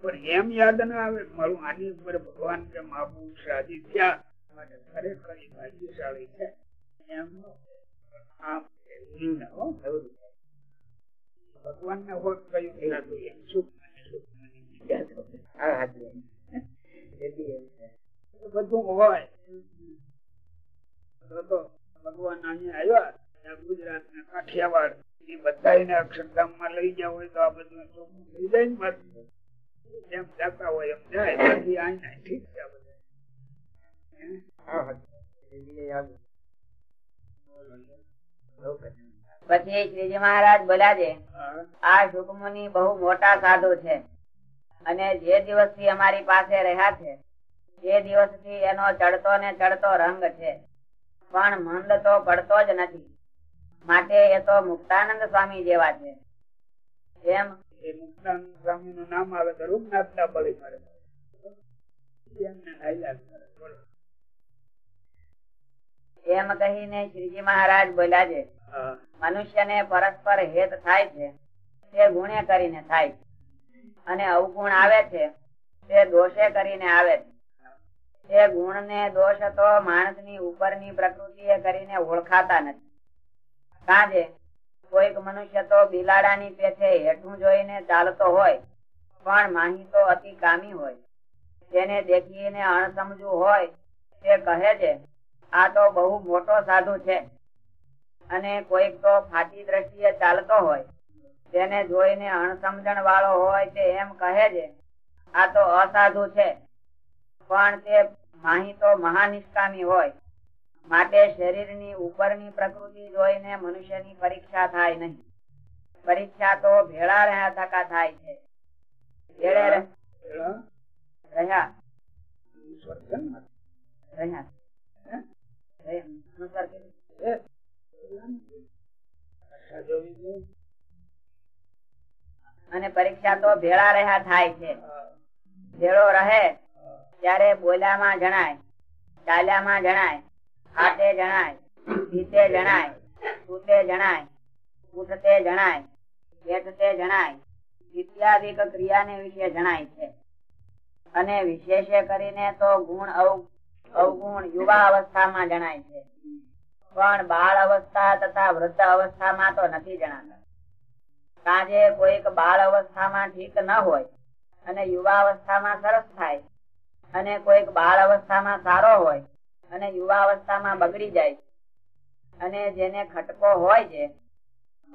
પણ એમ યાદ ના આવે, મારું આની ઉપર ભગવાન કે મહાપુરુષ રાજી થયા અને ખરેખર ભાગ્યશાળી છે. એમ. ભગવાન ને બધું હોય. ભગવાન અહીંયા આવ્યા ગુજરાત ને કાઠિયાવાડ, એ બધા અક્ષરધામમાં લઈ ગયા હોય તો આ બધું થઈ જાય ને. જેમ જતા હોય એમ જાય બાકી અહીંયા ઠીક છે. પછી શ્રીજી મહારાજ બોલ્યા છે. આ શુકમુનિ બહુ મોટા સાધુ છે. અને જે દિવસથી અમારી પાસે રહ્યા છે તે દિવસથી એનો ચડતો ને ચડતો રંગ છે. પણ મંદ તો પડતો જ નથી. માટે એ તો મુક્તાનંદ સ્વામી જેવા છે. એમ એ સ્વામી નું નામ આવે તો રૂપનાથ ના બળી મળે. એમ કહીને શ્રીજી મહારાજ બોલ્યા છે મનુષ્ય ને પરસ્પર હેત થાય છે તે ગુણે કરીને થાય છે. અને અવગુણ આવે છે તે દોષે કરીને આવે છે. તે ગુણ ને દોષ તો માણસની ઉપરની પ્રકૃતિ કરીને ઓળખાતા નથી. કાંજે કોઈક મનુષ્ય તો બિલાડાની પેઠે હેઠું જોઈને ચાલતો હોય, પણ માહી તો અતિ કામી હોય. તેને દેખીને અણસમજુ હોય, તે કહે છે, આ તો બહુ મોટો સાધુ છે. અને કોઈક તો ફાટી દ્રષ્ટિએ ચાલતો હોય તેને જોઈને અણસમજણ વાળો હોય, તે એમ કહે છે, આ તો અસાધુ છે. પણ તે માહી તો મહાનિષ્કામી હોય માટે શરીરની ઉપરની પ્રકૃતિ જોઈને મનુષ્યની પરીક્ષા થાય નહીં. પરીક્ષા તો ભેળા રહ્યા થકા થાય છે. ભેળે રહ્યા. અને પરીક્ષા તો ભેળા રહ્યા થાય છે. ભેળો રહે ત્યારે બોલ્યામાં જણાય ચાલ્યામાં જણાય. હાથે જણાય પીતે જણાય સૂતે જણાય ઉઠતે જણાય બેઠતે જણાય, ઇત્યાદિક ક્રિયાને વિશે જણાય છે. અને વિશેષે કરીને તો ગુણ અવ- અવગુણ યુવા અવસ્થામાં જણાય છે. પણ બાળ અવસ્થા તથા વૃદ્ધ અવસ્થામાં તો નથી જણાતા. સાંજે કોઈક બાળ અવસ્થામાં ઠીક ન હોય અને યુવા અવસ્થામાં સરસ થાય અને કોઈક બાળ અવસ્થામાં સારો હોય અને યુવા અવસ્થામાં બગડી જાય અને જેને ખટકો હોય છે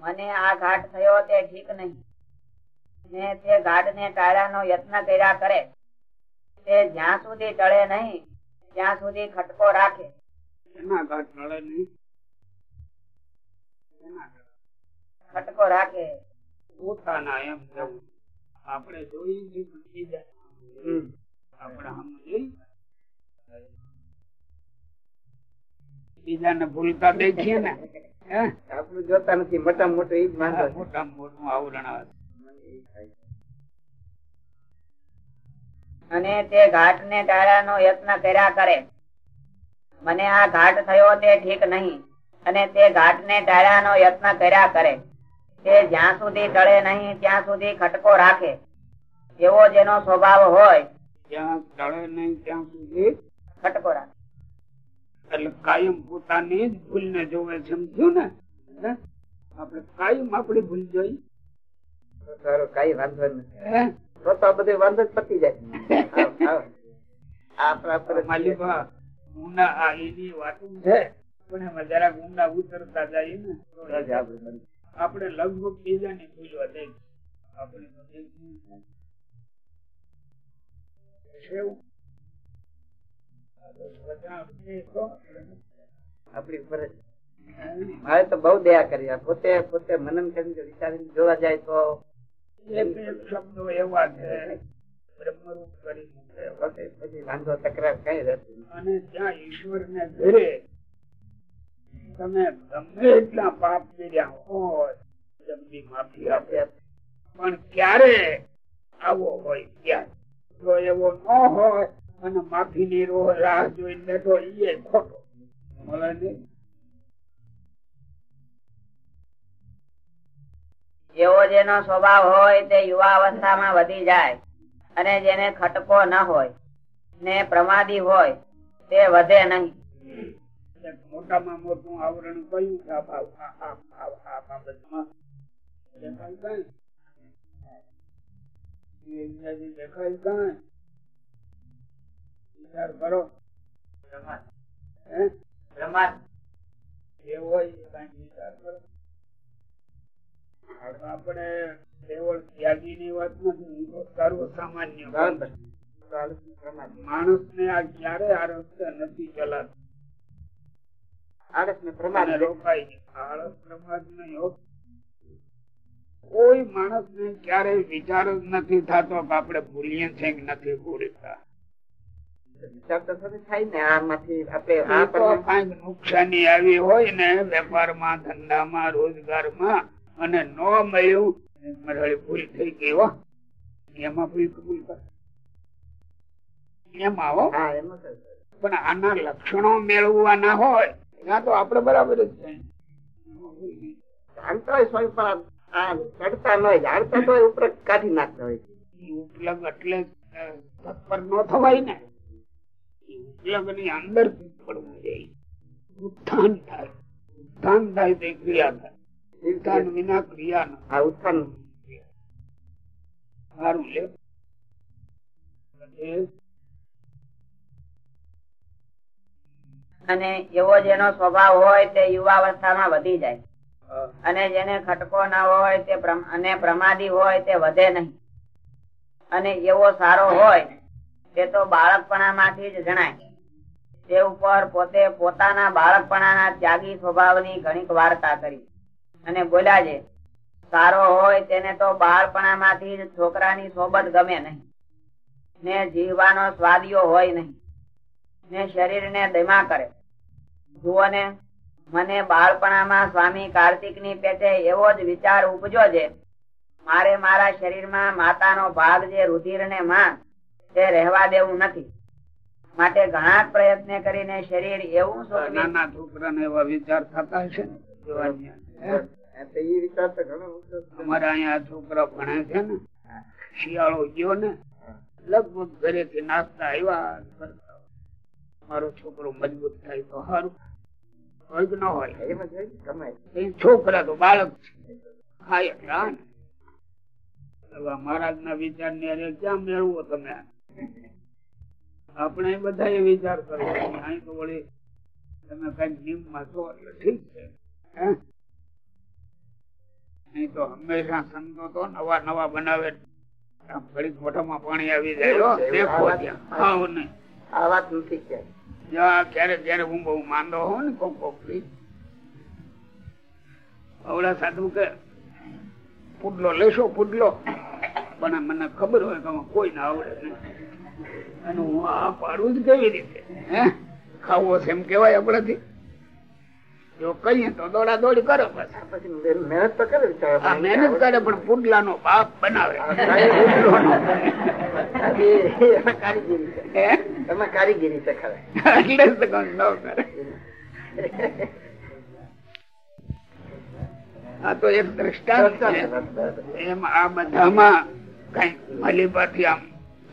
મને આ ઘાટ થયો તે ઠીક નહીં. ને તે ઘાટને ટાળવાનો યત્ન કર્યા કરે. તે જ્યાં સુધી ટળે નહીં ત્યાં સુધી ખટકો રાખે. એના ઘાટ નડે નહીં. ખટકો રાખે. પોતાના એમ જવું. આપણે આમ જોઈએ બીજાને ભૂલતા દેખીએ ને. આપણું જોતા નથી મોટા મોટું એ જ માનતા મોટા મોટું આવરણ આવે. અને તે ઘાટ ને ટાળવાનો યત્ન કર્યા કરે. મને આ ઘાટ થયો તે ઠીક નહીં અને તે ઘાટ ને ટાળવાનો યત્ન કર્યા કરે. તે જ્યાં સુધી ટળે નહીં ત્યાં સુધી ખટકો રાખે. એવો જેનો સ્વભાવ હોય. જ્યાં ટળે નહીં ત્યાં સુધી ખટકો રાખે. એટલે કાયમ પોતાની જ ભૂલ ને જોવે સમજ્યું ને? આપડે આપણે કાયમ આપણી ભૂલ જોઈ. કઈ વાંધો નથી? તો તો બધું વાંધો જ પતી જાય. (laughs) આવ, આવ. આ પ્રાપ્ત માલિકા ઊંડા આ એની વાતું છે. પણ એમાં જરાક ઊંડા ઉતરતા જાય ને આપણે. આપણે લગભગ બીજાની ભૂલવા દે આપણે આપણી ફરજ મારે તો બહુ દયા કરી પોતે પોતે મનન કરીને વિચારીને જોવા જાય તો એક શબ્દો એવા છે બ્રહ્મરૂપ કરી પછી વાંધો તકરાર કઈ રહેતી અને ત્યાં ઈશ્વર ને ઘરે તમે ગમે એટલા પાપ કર્યા હોય તેમની માફી આપે. પણ ક્યારે આવો હોય? ક્યાં જો એવો ન હોય અને માફી ની રાહ જોઈને બેઠો એ ખોટો. મળે એવો જેનો સ્વભાવ હોય તે યુવા અવસ્થામાં વધી જાય અને જેને ખટકો ન હોય ને પ્રમાદી હોય તે વધે નહીં. મોટામાં મોટું આવરણ કયું છે? આ ભાવ- આ- આ- આ- આ બાબતમાં દેખાય કઈ? દેખાય કાંઈ? વિચાર કરો હે? પ્રમાદ એ હોય એ કાંઈ વિચાર કરો આ તો આપણે કેવળ ત્યાગી ની વાત નથી હું તો સર્વ સામાન્ય પ્રમાણ. માણસ ને આ ક્યારે આ રસ્તે નથી ચલાતો? આળસ ને પ્રમાદ રોકાય. આળસ પ્રમાદ નહીં કોઈ માણસ ને ક્યારેય વિચાર જ નથી થતો કે આપણે ભૂલીએ છીએ કે નથી ભૂલતા. નુકસાની આવી હોય ને વેપારમાં ધંધામાં રોજગારમાં અને ન મળ્યું ભૂલ થઈ ગઈ હો. એમાં ભૂલ કબૂલ એમાં પણ આના લક્ષણો મેળવવાના હોય ત્યાં તો આપડે બરાબર જ છે. ઉપલગ એટલે તત્પર ન થવાય ને. અને એવો જેનો સ્વભાવ હોય તે યુવાવસ્થા માં વધી જાય. અને જેને ખટકો ના હોય તે અને પ્રમાદી હોય તે વધે નહીં. અને એવો સારો હોય તે તો બાળકપણામાંથી જ જણાય. તે ઉપર પોતે પોતાના બાળકપણાના ત્યાગી સ્વભાવની ઘણીક વાર્તા કરી. અને બોલ્યા છે, સારો હોય તેને તો બાળપણામાંથી જ છોકરાની સોબત ગમે નહીં. ને જીવવાનો સ્વાદિયો હોય નહીં. ને શરીરને દમા કરે. જુઓ ને, મને બાળપણામાં સ્વામી કાર્તિકની પેટે એવો જ વિચાર ઉપજો છે. મારે મારા શરીરમાં માતાનો ભાગ જે રુધિર ને માં તે રહેવા દેવું નથી. માટે ઘણા પ્રયત્ન કરીને શરીર એવું નાના છોકરાને એવા વિચાર થતા હશે એ. અમારા અહીંયા છોકરા ભણે છે ને શિયાળો ગયો ને લગભગ ઘરેથી નાસ્તા આવ્યા મારો છોકરો મજબૂત થાય તો સારું. હોય. કે ન હોય એ છોકરા તો બાળક છે. ખાય મહારાજ ના. વિચાર ને ક્યાં મેળવો તમે આપણે બધા એ વિચાર કરવો અહીં તો વળી તમે કંઈક નિયમમાં છો એટલે ઠીક છે. અહીં તો હંમેશા સંતો તો નવા નવા બનાવે. ઘડીક મોઢામાં પાણી આવી જાય. દેખો ત્યાં. નહીં. આ વાત નથી ક્યારે ક્યારેક ક્યારેક હું બહુ માંદો હોઉં ને કોક કોકથી સાધુ કે પુડલો લેશો પુડલો. પણ મને ખબર હોય કે કોઈ ના આવડે. નહીં અને હું આ પાડું જ કેવી રીતે? ખાવો છે એમ કેવાય આપણાથી? જો કહીએ તો દોડા દોડી કરો મહેનત- મહેનત તો કરે મહેનત કરે પણ પુડલા નો બાપ બનાવે. પુડલોનો. આ (laughs) એ એમાં કારીગીરી છે. હે? એમાં કારીગીરી છે ખરે. એટલે જ તો કહું ન કરે. આ તો એક દ્રષ્ટાંત છે. એમ આ બધામાં કઈ મલીબાથી આમ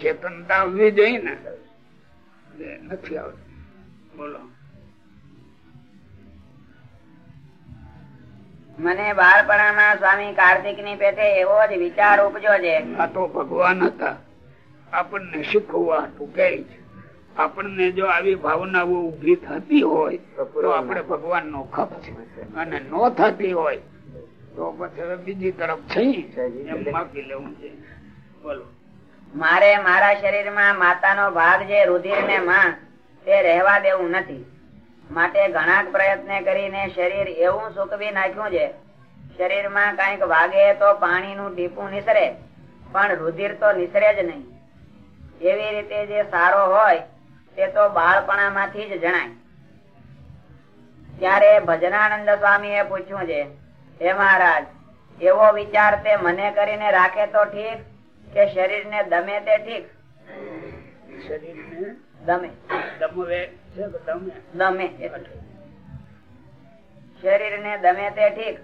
ચેતનતા આવવી જોઈએ ને. નથી આવતી. બોલો. મને બાળપણામાં સ્વામી કાર્તિકની પેટે એવો જ વિચાર ઉપજો છે. આ તો ભગવાન હતા. આપણને શીખવવા છે. આપણને જો આવી ભાવનાઓ ઊભી થતી હોય તો આપણે ભગવાન નો ખપ છે. અને નો થતી હોય તો પછી બીજી તરફ થઈ એમ માપી લેવું છે. બોલો. મારે મારા શરીરમાં માતાનો ભાગ જે રુધિર ને માં તે રહેવા દેવું નથી. માટે ઘણા પ્રયત્ન કરીને શરીર એવું સૂકવી નાખ્યું છે, શરીરમાં કંઈક વાગે તો પાણીનું ટીપું નિસરે, પણ રુધિર તો નિસરે જ નહીં. એવી રીતે જે સારો હોય, તે તો બાળપણામાંથી જ જણાય. ત્યારે ભજનાનંદ સ્વામી એ પૂછ્યું છે, હે મહારાજ, એવો વિચાર તે મને કરીને રાખે તો ઠીક? કે શરીર ને દમે તે ઠીક? શરીરને દમે. દમવે. દમે. દમે શરીર ને દમે તે ઠીક?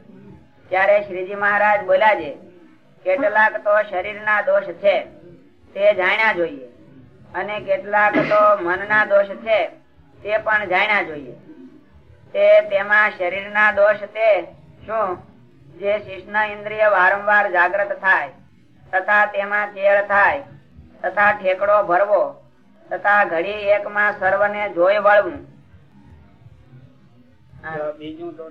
ત્યારે શ્રીજી મહારાજ બોલ્યા છે કેટલાક તો શરીરના દોષ છે તે જાણ્યા જોઈએ. અને કેટલાક તો મનના દોષ છે તે પણ જાણ્યા જોઈએ. તે તેમાં શરીરના દોષ તે શું? જે શિષ્ણ ઇન્દ્રિય વારંવાર જાગ્રત થાય. તથા તેમાં ચેર થાય તથા ઠેકડો ભરવો તથા ઘડી એકમાં સર્વને જોઈ વળવું. બીજું તો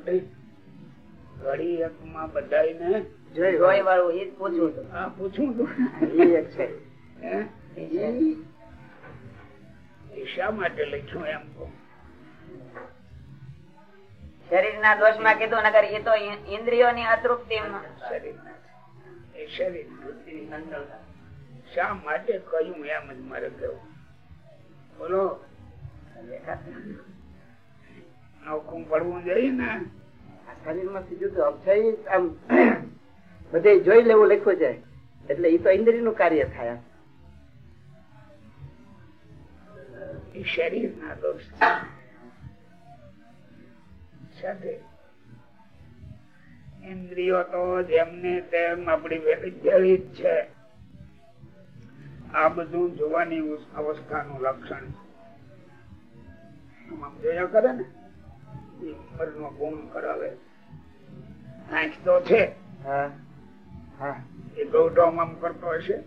ઘડી એકમાં બધાયને જોઈ જોઈ વળવું. ઈ જ પૂછું છું. આ પૂછું તું એ એક છે. હે? ઈ- ઈ શા માટે લખ્યું એમ કહું? શરીરના દોષમાં કીધું નગર એ તો ઇન્દ્રિયો ની અતૃપ્તિ શરીરના એ શરીર શા માટે કહ્યું એમ જ મારે કહેવું. બોલો. નોખું પડવું જોઈએ ને? આ શરીરમાંથી જુદું અક્ષય આમ બધે જોઈ લેવું લખ્યું છે. એટલે એ તો ઇન્દ્રિયનું કાર્ય થાય. શરીર ના દોષ સાથે ઇન્દ્રિયો તો જેમને તેમ આપણી વેલી છે. આ બધું જોવાની અવસ્થાનું લક્ષણ છે. જોયા કરે ને એ ઉંમરનો ગુણ કરાવે. આંખ તો છે. હા હા. એ ગૌઢમ આમ કરતો હશે.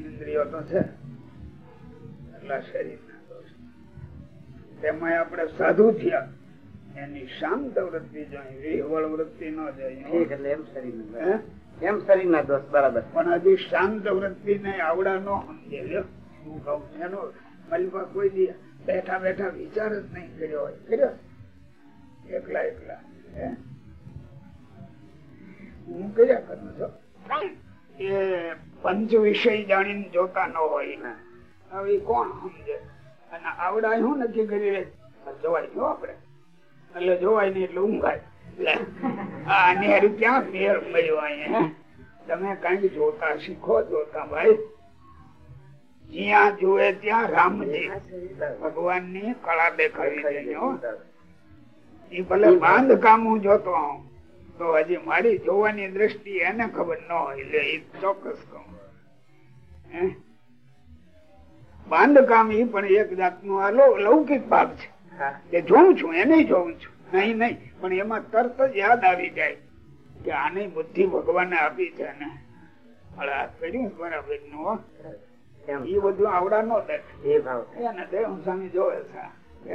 ઇન્દ્રિયો તો છે. એટલા શરીરના તેમાં આપણે સાધુ થયા. એની શાંત વૃત્તિ વિહવળ વૃત્તિ ન જાય એમ શરીર ના દોષ બરાબર. પણ હજી શાંત વૃત્તિ ને આવડા નો સમજે. હું છું. એનો મલબા કોઈ દી બેઠા બેઠા વિચાર જ નહીં કર્યો હોય. કર્યો? એકલા એકલા. હું? કર્યા કરું છો? એ પંચ વિષય જાણીને જોતા ન હોય હવે ઈ કોણ સમજે? અને આવડા શું નક્કી કરી રહે જોવાય જો આપડે એટલે જોવાય નઈ એટલે ઊંઘાય. લે. આ આની હારી ક્યાં મેળ મળ્યો અહીંયા? તમે કઈ જોતા શીખો જોતા ભાઈ. જ્યાં જુએ ત્યાં રામજી. ભગવાનની કળા દેખાવી એ ભલે બાંધ કામ હું જોતો હોઉં તો હજી મારી જોવાની દ્રષ્ટિ એને ખબર ન હોય. એટલે એ ચોક્કસ કહું. હે? બાંધકામ ઈ પણ એક જાતનું આ લૌકિક ભાગ છે. એ જોઉં છું એને જોઉં છું. નહીં નહીં પણ એમાં તરત જ યાદ આવી જાય કે આની બુદ્ધિ ભગવાને આપી છે ને. આ કર્યું બરાબરનું હો. બધું આવડા નો દે. એને દેવ સ્વામી જોવે છે.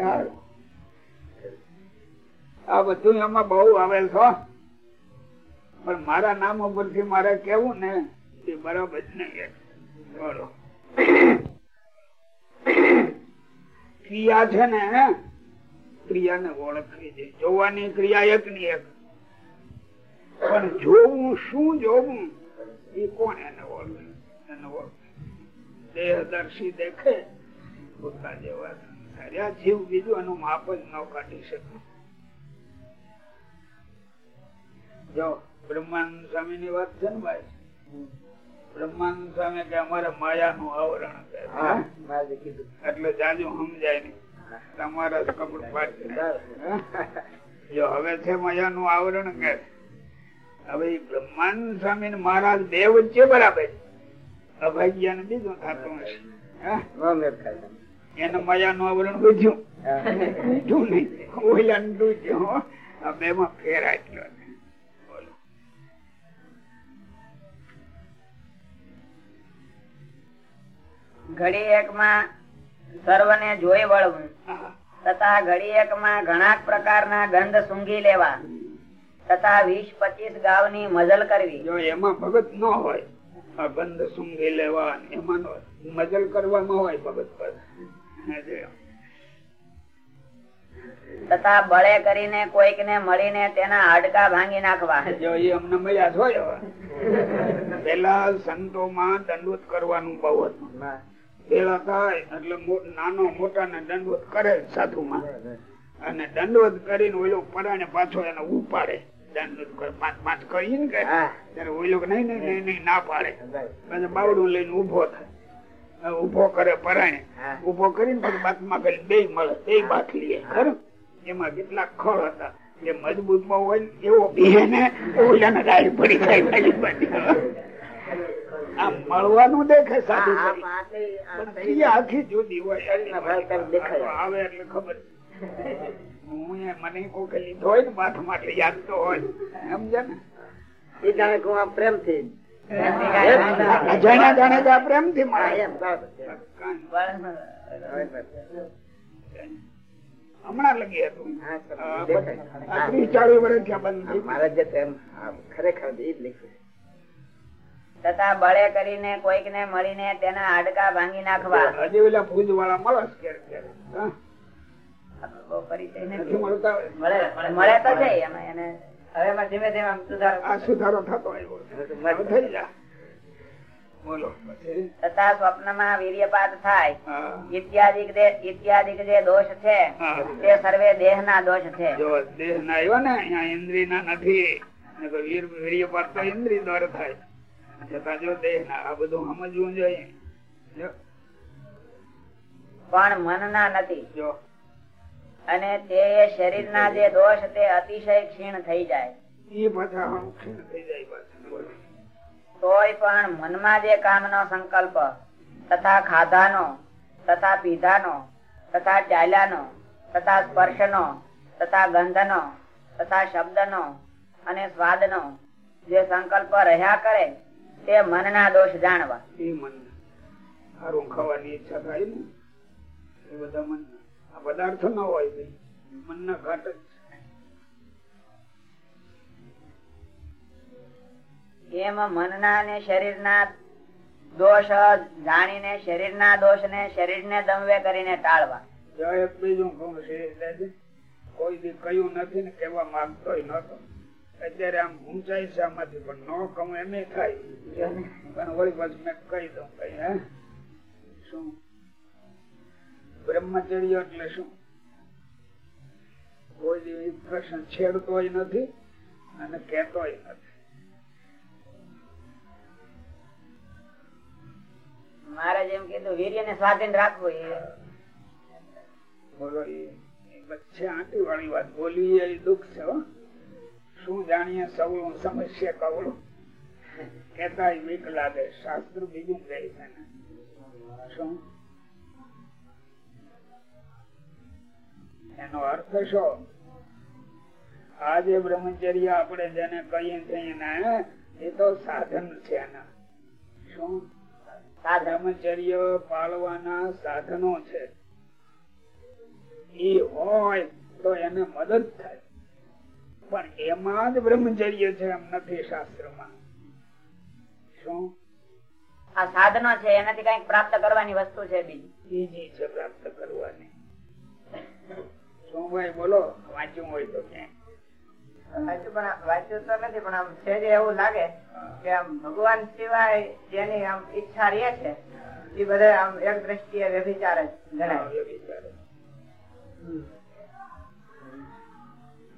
આ બધું એમાં બહુ આવેલ છો પણ મારા નામ ઉપરથી મારે કેવું ને એ બરાબર જ નહીં બોલો. (coughs) ક્રિયા છે ને ક્રિયાને ઓળખવી છે જોવાની ક્રિયા એક ની એક. પણ જોવું શું જોવું એ કોણ એને ઓળખે? એને ઓળખે. દેહદર્શી દેખે. પોતા જેવા. જીવ બીજું એનું માપ જ ન કાઢી શકે. જો બ્રહ્માનંદ સ્વામી ની વાત છે ને ભાઈ? બ્રહ્માનંદ સ્વામી કે અમારે માયા નું આવરણ એટલે જાજુ સમજાય નહીં. તમારા કપડ પાડી જો હવે છે મજાનું આવરણ કે? હવે બ્રહ્માનંદ સ્વામી ને મહારાજ બે વચ્ચે બરાબર. અભાગ્ય ને બીજું થતું હશે. એને નું આવરણ બધું હા. નહીં. ઓલા આ બે માં ફેર આટલો ઘડી એક માં સર્વને જોઈ વળવું તથા ઘડી એક માં ઘણા પ્રકારના ગંધ સૂંઘી લેવા તથા વીસ પચીસ ગાવની મજલ કરવી જો એમાં ભગત ન હોય આ બંધ સૂંઘી લેવા એમાં ન. મજલ કરવામાં હોય ભગત પર તથા બળે કરીને કોઈક ને મળીને તેના હાડકા ભાંગી નાખવા જો એ અમને મજા જ હોય હવે. પેલા સંતો માં દંડવત કરવાનું બહુ હતું ના. પેલા થાય એટલે નાનો મોટા ને દંડવત કરે સાધુ માં અને દંડવત કરીને ઓલો પરાણે પાછો એને ઉપાડે. ઊભો કરે. પરાણે. ઊભો કરીને પછી બાથમાં બે મળે. બે બાટલી ખરું? એમાં કેટલાક ખળ હતા. જે મજબૂતમાં હોય એવો બીહે ને ઓલાને રાડ પડી જાય. આ મળવાનું દેખે સાધુ પણ આખી જુદી હોય આવે એટલે ખબર. હું એ મને કોકે લીધો હોય ને માથ માટે યાદ તો હોય. સમજે ને? એ જાણે કે હું પ્રેમથી આ જાણે જાણે. કે આ પ્રેમથી હા, મળે એમ છે. હમણાં લગી હતું. ત્રીસ ચાલીસ વર્ષ થયા બંધ મારા જે તેમ ખરેખર એ જ લખ્યું. તથા બળે કરીને કોઈક ને મળીને તેના હાડકા ભાંગી નાખવા. હજી ઓલા ભુજ વાળા મળે તો છે એને. હવે ધીમે ધીમે સુધારો સુધારો થતો આવ્યો છે. હવે થઈ જા. બોલો. પછી તથા સ્વપ્નમાં વીર્યપાત થાય. ઇત્યાદિક જે- ઇત્યાદિક જે દોષ છે તે સર્વે દેહ ના દોષ છે. જો દેહ ના આવ્યો ને અહીંયા ઇન્દ્રિય ના નથી વીર્યપાત તો ઇન્દ્રિય દ્વારા થાય. છતાં જો દેહ ના આ બધું સમજવું જોઈએ. પણ મન ના નથી. જો. અને તે શરીર ના જે દોષ તે અતિશય ક્ષીણ થઈ જાય. એ પાછા ક્ષીણ થઈ જાય તોય પણ મનમાં જે કામનો સંકલ્પ તથા ખાધાનો તથા પીધાનો તથા ચાલ્યાનો તથા સ્પર્શનો તથા ગંધનો તથા શબ્દનો અને સ્વાદનો જે સંકલ્પ રહ્યા કરે તે મનના દોષ જાણવા. એ મન સારું ખાવાની ઈચ્છા થાય ને એ બધા મન આ પદાર્થ ન હોય મનના ઘાટ જ એમ મનના અને શરીરના દોષ જાણીને શરીરના દોષ ને શરીર ને દમવે કરીને ટાળવા. જો એક બીજું કહું છે કોઈ બી કયું નથી ને કેવા માંગતો નતો અત્યારે આમ ઊંચાઈ છે આમાંથી પણ ન કહું એમ થાય પણ વળી પાછું મેં કહી દઉં કઈ હે? શું? બ્રહ્મચર્ય એટલે શું? કોઈ પ્રશ્ન છેડતોય નથી અને કેતોય નથી. મહારાજ જેમ કીધું વીર્ય ને સ્વાધીન રાખવું એ. બોલો એ વચ્ચે આંટી વાળી વાત. બોલી એ દુઃખ છે હો. શું જાણીએ? સવળું સમસ્યા કવળું કેતા વીક લાગે. શાસ્ત્ર બીજું કહે છે શું? એનો અર્થ શો? આજે બ્રહ્મચર્ય આપણે જેને કહીએ છીએ ને, એ તો સાધન છે એના શું? બ્રહ્મચર્ય પાળવાના સાધનો છે. એ હોય તો એને મદદ થાય. પણ એમાં જ બ્રહ્મચર્ય છે એમ નથી શાસ્ત્રમાં. શું? આ સાધનો છે એનાથી કંઈક પ્રાપ્ત કરવાની વસ્તુ છે બીજી. બીજી છે પ્રાપ્ત કરવાની. શું ભાઈ બોલો વાંચ્યું હોય તો ક્યાંય. વાંચ્યું પણ વાંચ્યું તો નથી પણ આમ છે જે એવું લાગે કે આમ ભગવાન સિવાય જેની આમ ઈચ્છા રહે છે એ બધા આમ એક દ્રષ્ટિએ વ્યભિચાર જ ગણાય. એ વિચારે.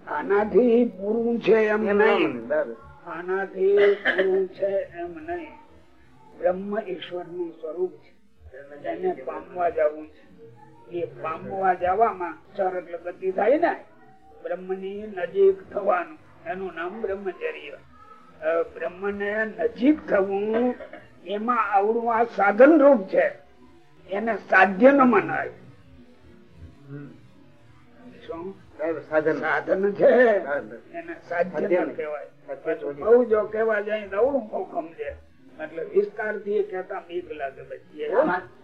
આનાથી પૂરું છે એમ નહીં. આનાથી પૂરું છે એમ નહીં. બ્રહ્મ ઈશ્વરનું સ્વરૂપ છે. એને પામવા જવું છે. એ પામવા જવામાં સર એટલે ગતિ થાય ને બ્રહ્મની નજીક થવાનું. એનું નામ બ્રહ્મચર્ય. બ્રહ્મ ને નજીક થવું એમાં આવડું આ સાધન રૂપ છે. એને સાધ્ય ન મનાય શું? સાધન. છે. એને સાધ્ય કહેવાય. બહુ જો કેવા જાય તો અવળું બહુ સમજે. એટલે વિસ્તારથી કેતા બીક લાગે બચીએ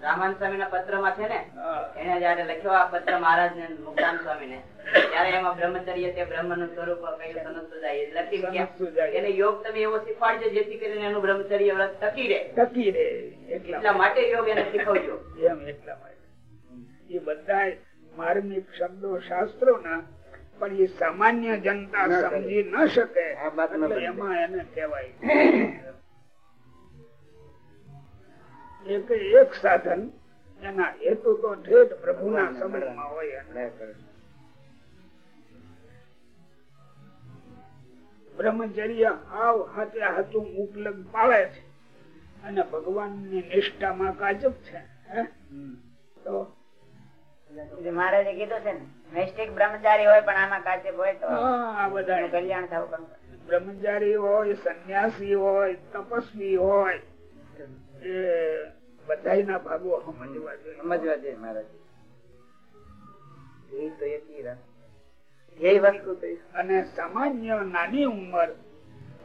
રામાન સ્વામી ના પત્રમાં છે ને એને જયારે લખ્યો આ પત્ર મહારાજ ને મુક્તાન સ્વામી ને ત્યારે એમાં બ્રહ્મચર્ય તે બ્રહ્મનું સ્વરૂપ કયું સનત જાય. લખી ગયા. એને યોગ તમે એવો શીખવાડજો જેથી કરીને એનું બ્રહ્મચર્ય વ્રત ટકી રહે. ટકી રે એટલા એટલા માટે યોગ એને શીખવજો. એમ એટલા માટે. એ બધા માર્મિક શબ્દો શાસ્ત્રો ના પણ એ સામાન્ય જનતા સમજી ન શકે. એમાં એને કહેવાય. એક એક સાધન એના હેતુ તો ઠેઠ પ્રભુના સમયમાં હોય બ્રહ્મચર્ય આવ હાથે હાથું ઉપલબ્ધ પાળે છે. અને ભગવાનની નિષ્ઠામાં કાચક છે? તો મહારાજે કીધું છે ને નૈષ્ઠિક બ્રહ્મચારી હોય પણ આમાં કાચેપ હોય તો આ બધા કલ્યાણ થવું. બ્રહ્મચારી હોય સંન્યાસી હોય તપસ્વી હોય એ બધાયના ભાગો સમજવા જોઈએ. સમજવા જોઈએ મહારાજ. એ તો એકી વસ્તુ અને સામાન્ય નાની ઉંમર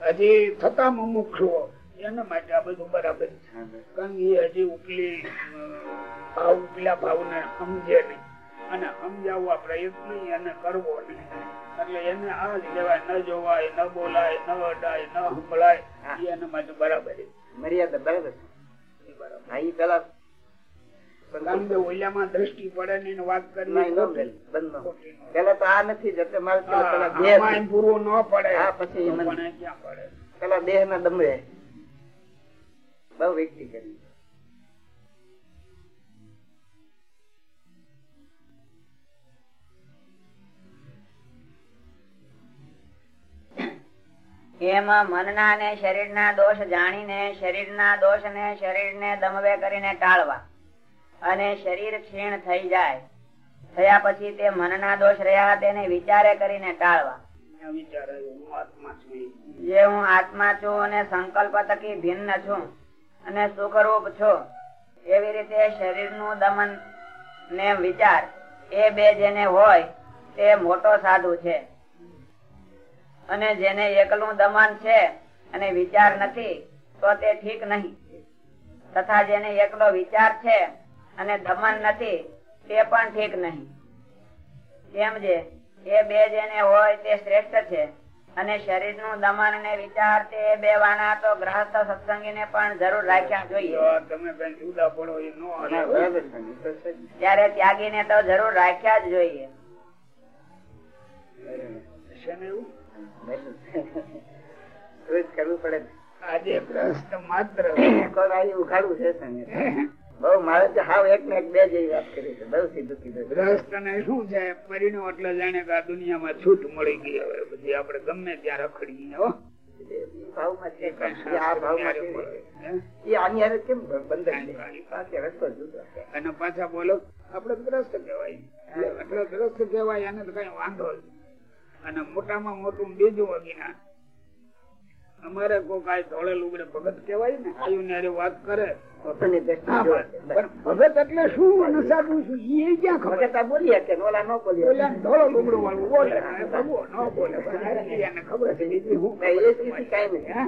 હજી થતા મુમુક્ષુઓ એના માટે આ બધું બરાબર. કારણ એ હજી ઉપલી ભાવ ઉપલા ભાવને સમજે નહીં. અને સમજાવવા પ્રયત્ન એને કરવો નહીં. એટલે એને આ જ કહેવાય ન જોવાય ન બોલાય ન અડાય ન સંભળાય એના માટે બરાબર મર્યાદા બરાબર દ્રષ્ટિ પડે ને વાત ન. પેલા તો આ નથી જ. મારે પૂરો ન પડે. પછી પેલા દેહ ના દમરે બહુ વ્યક્તિ કરી. એમાં મનના ને શરીરના દોષ જાણીને શરીરના દોષ ને શરીરને દમવે કરીને ટાળવા. અને શરીર ક્ષીણ થઈ જાય. થયા પછી તે મનના દોષ રહ્યા તેને વિચારે કરીને ટાળવા. જે હું આત્મા છું અને સંકલ્પ થકી ભિન્ન છું. અને સુખરૂપ છો. એવી રીતે શરીરનું દમન ને વિચાર એ બે જેને હોય તે મોટો સાધુ છે. અને જેને એકલું દમન છે અને વિચાર નથી, તો તે ઠીક નહીં. તથા જેને એકલો વિચાર છે અને દમન નથી, તે પણ ઠીક નહીં. એમ જે, એ બે જેને હોય તે શ્રેષ્ઠ છે. અને શરીરનું દમન ને વિચાર તે બે વાના તો ગ્રહસ્થ સત્સંગી ને પણ જરૂર રાખ્યા જોઈએ. કઈ. ત્યારે ત્યાગી ને તો જરૂર રાખ્યા જ જોઈએ. કરવું પડે આજે ગ્રસ્ત માત્ર કોરાઈ ઉઘાડવું છે સંગે. મારે તો હાવ એક ને એક બે જેવી વાત કરી છે બહુ સીધું કીધું છે. ને શું છે પરિણો એટલે જાણે કે આ દુનિયામાં છૂટ મળી ગઈ હવે પછી આપણે ગમે ત્યાં રખડીએ હો એ ભાવમાં છે કે આ ભાવમાં ત્યારે કેવી મળે. રીતે? હે? એ આની હારે કેમ બંધન છે? પાસે રસ્તો જુદો છે. અને પાછા બોલો આપડે ગ્રસ્ત કેવાય એટલે ગ્રસ્ત કેવાય એને તો કઈ વાંધો. અને મોટામાં મોટું બીજું અગિના અમારે કોઈ કાંઈ ધોળે લુગડે ભગત કેવાય ને આયુ ને વાત કરે ભગત એટલે શું અને સાધુ શું એ ક્યાં ખબર આ બોલીએ કે ઓલા ન બોલીએ ઓલા ધોળો લુગડો વાળું બોલે ભગવો ન બોલે એને ખબર છે બીજી હું કાંઈ નથી. હે?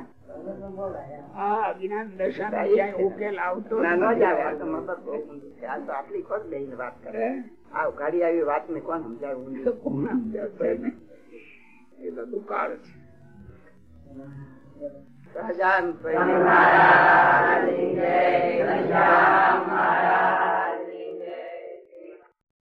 આ અજ્ઞાન દશા ઉકેલ આવતો ના, જ આવે. આ તો મતલબ. તો આટલી ખોટ વાત કરે? આ ઉઘાડી આવી વાત ને કોણ સમજાવું કોણ સમજાવશે? એ તો દુકાળ છે ભજન પ્રભુ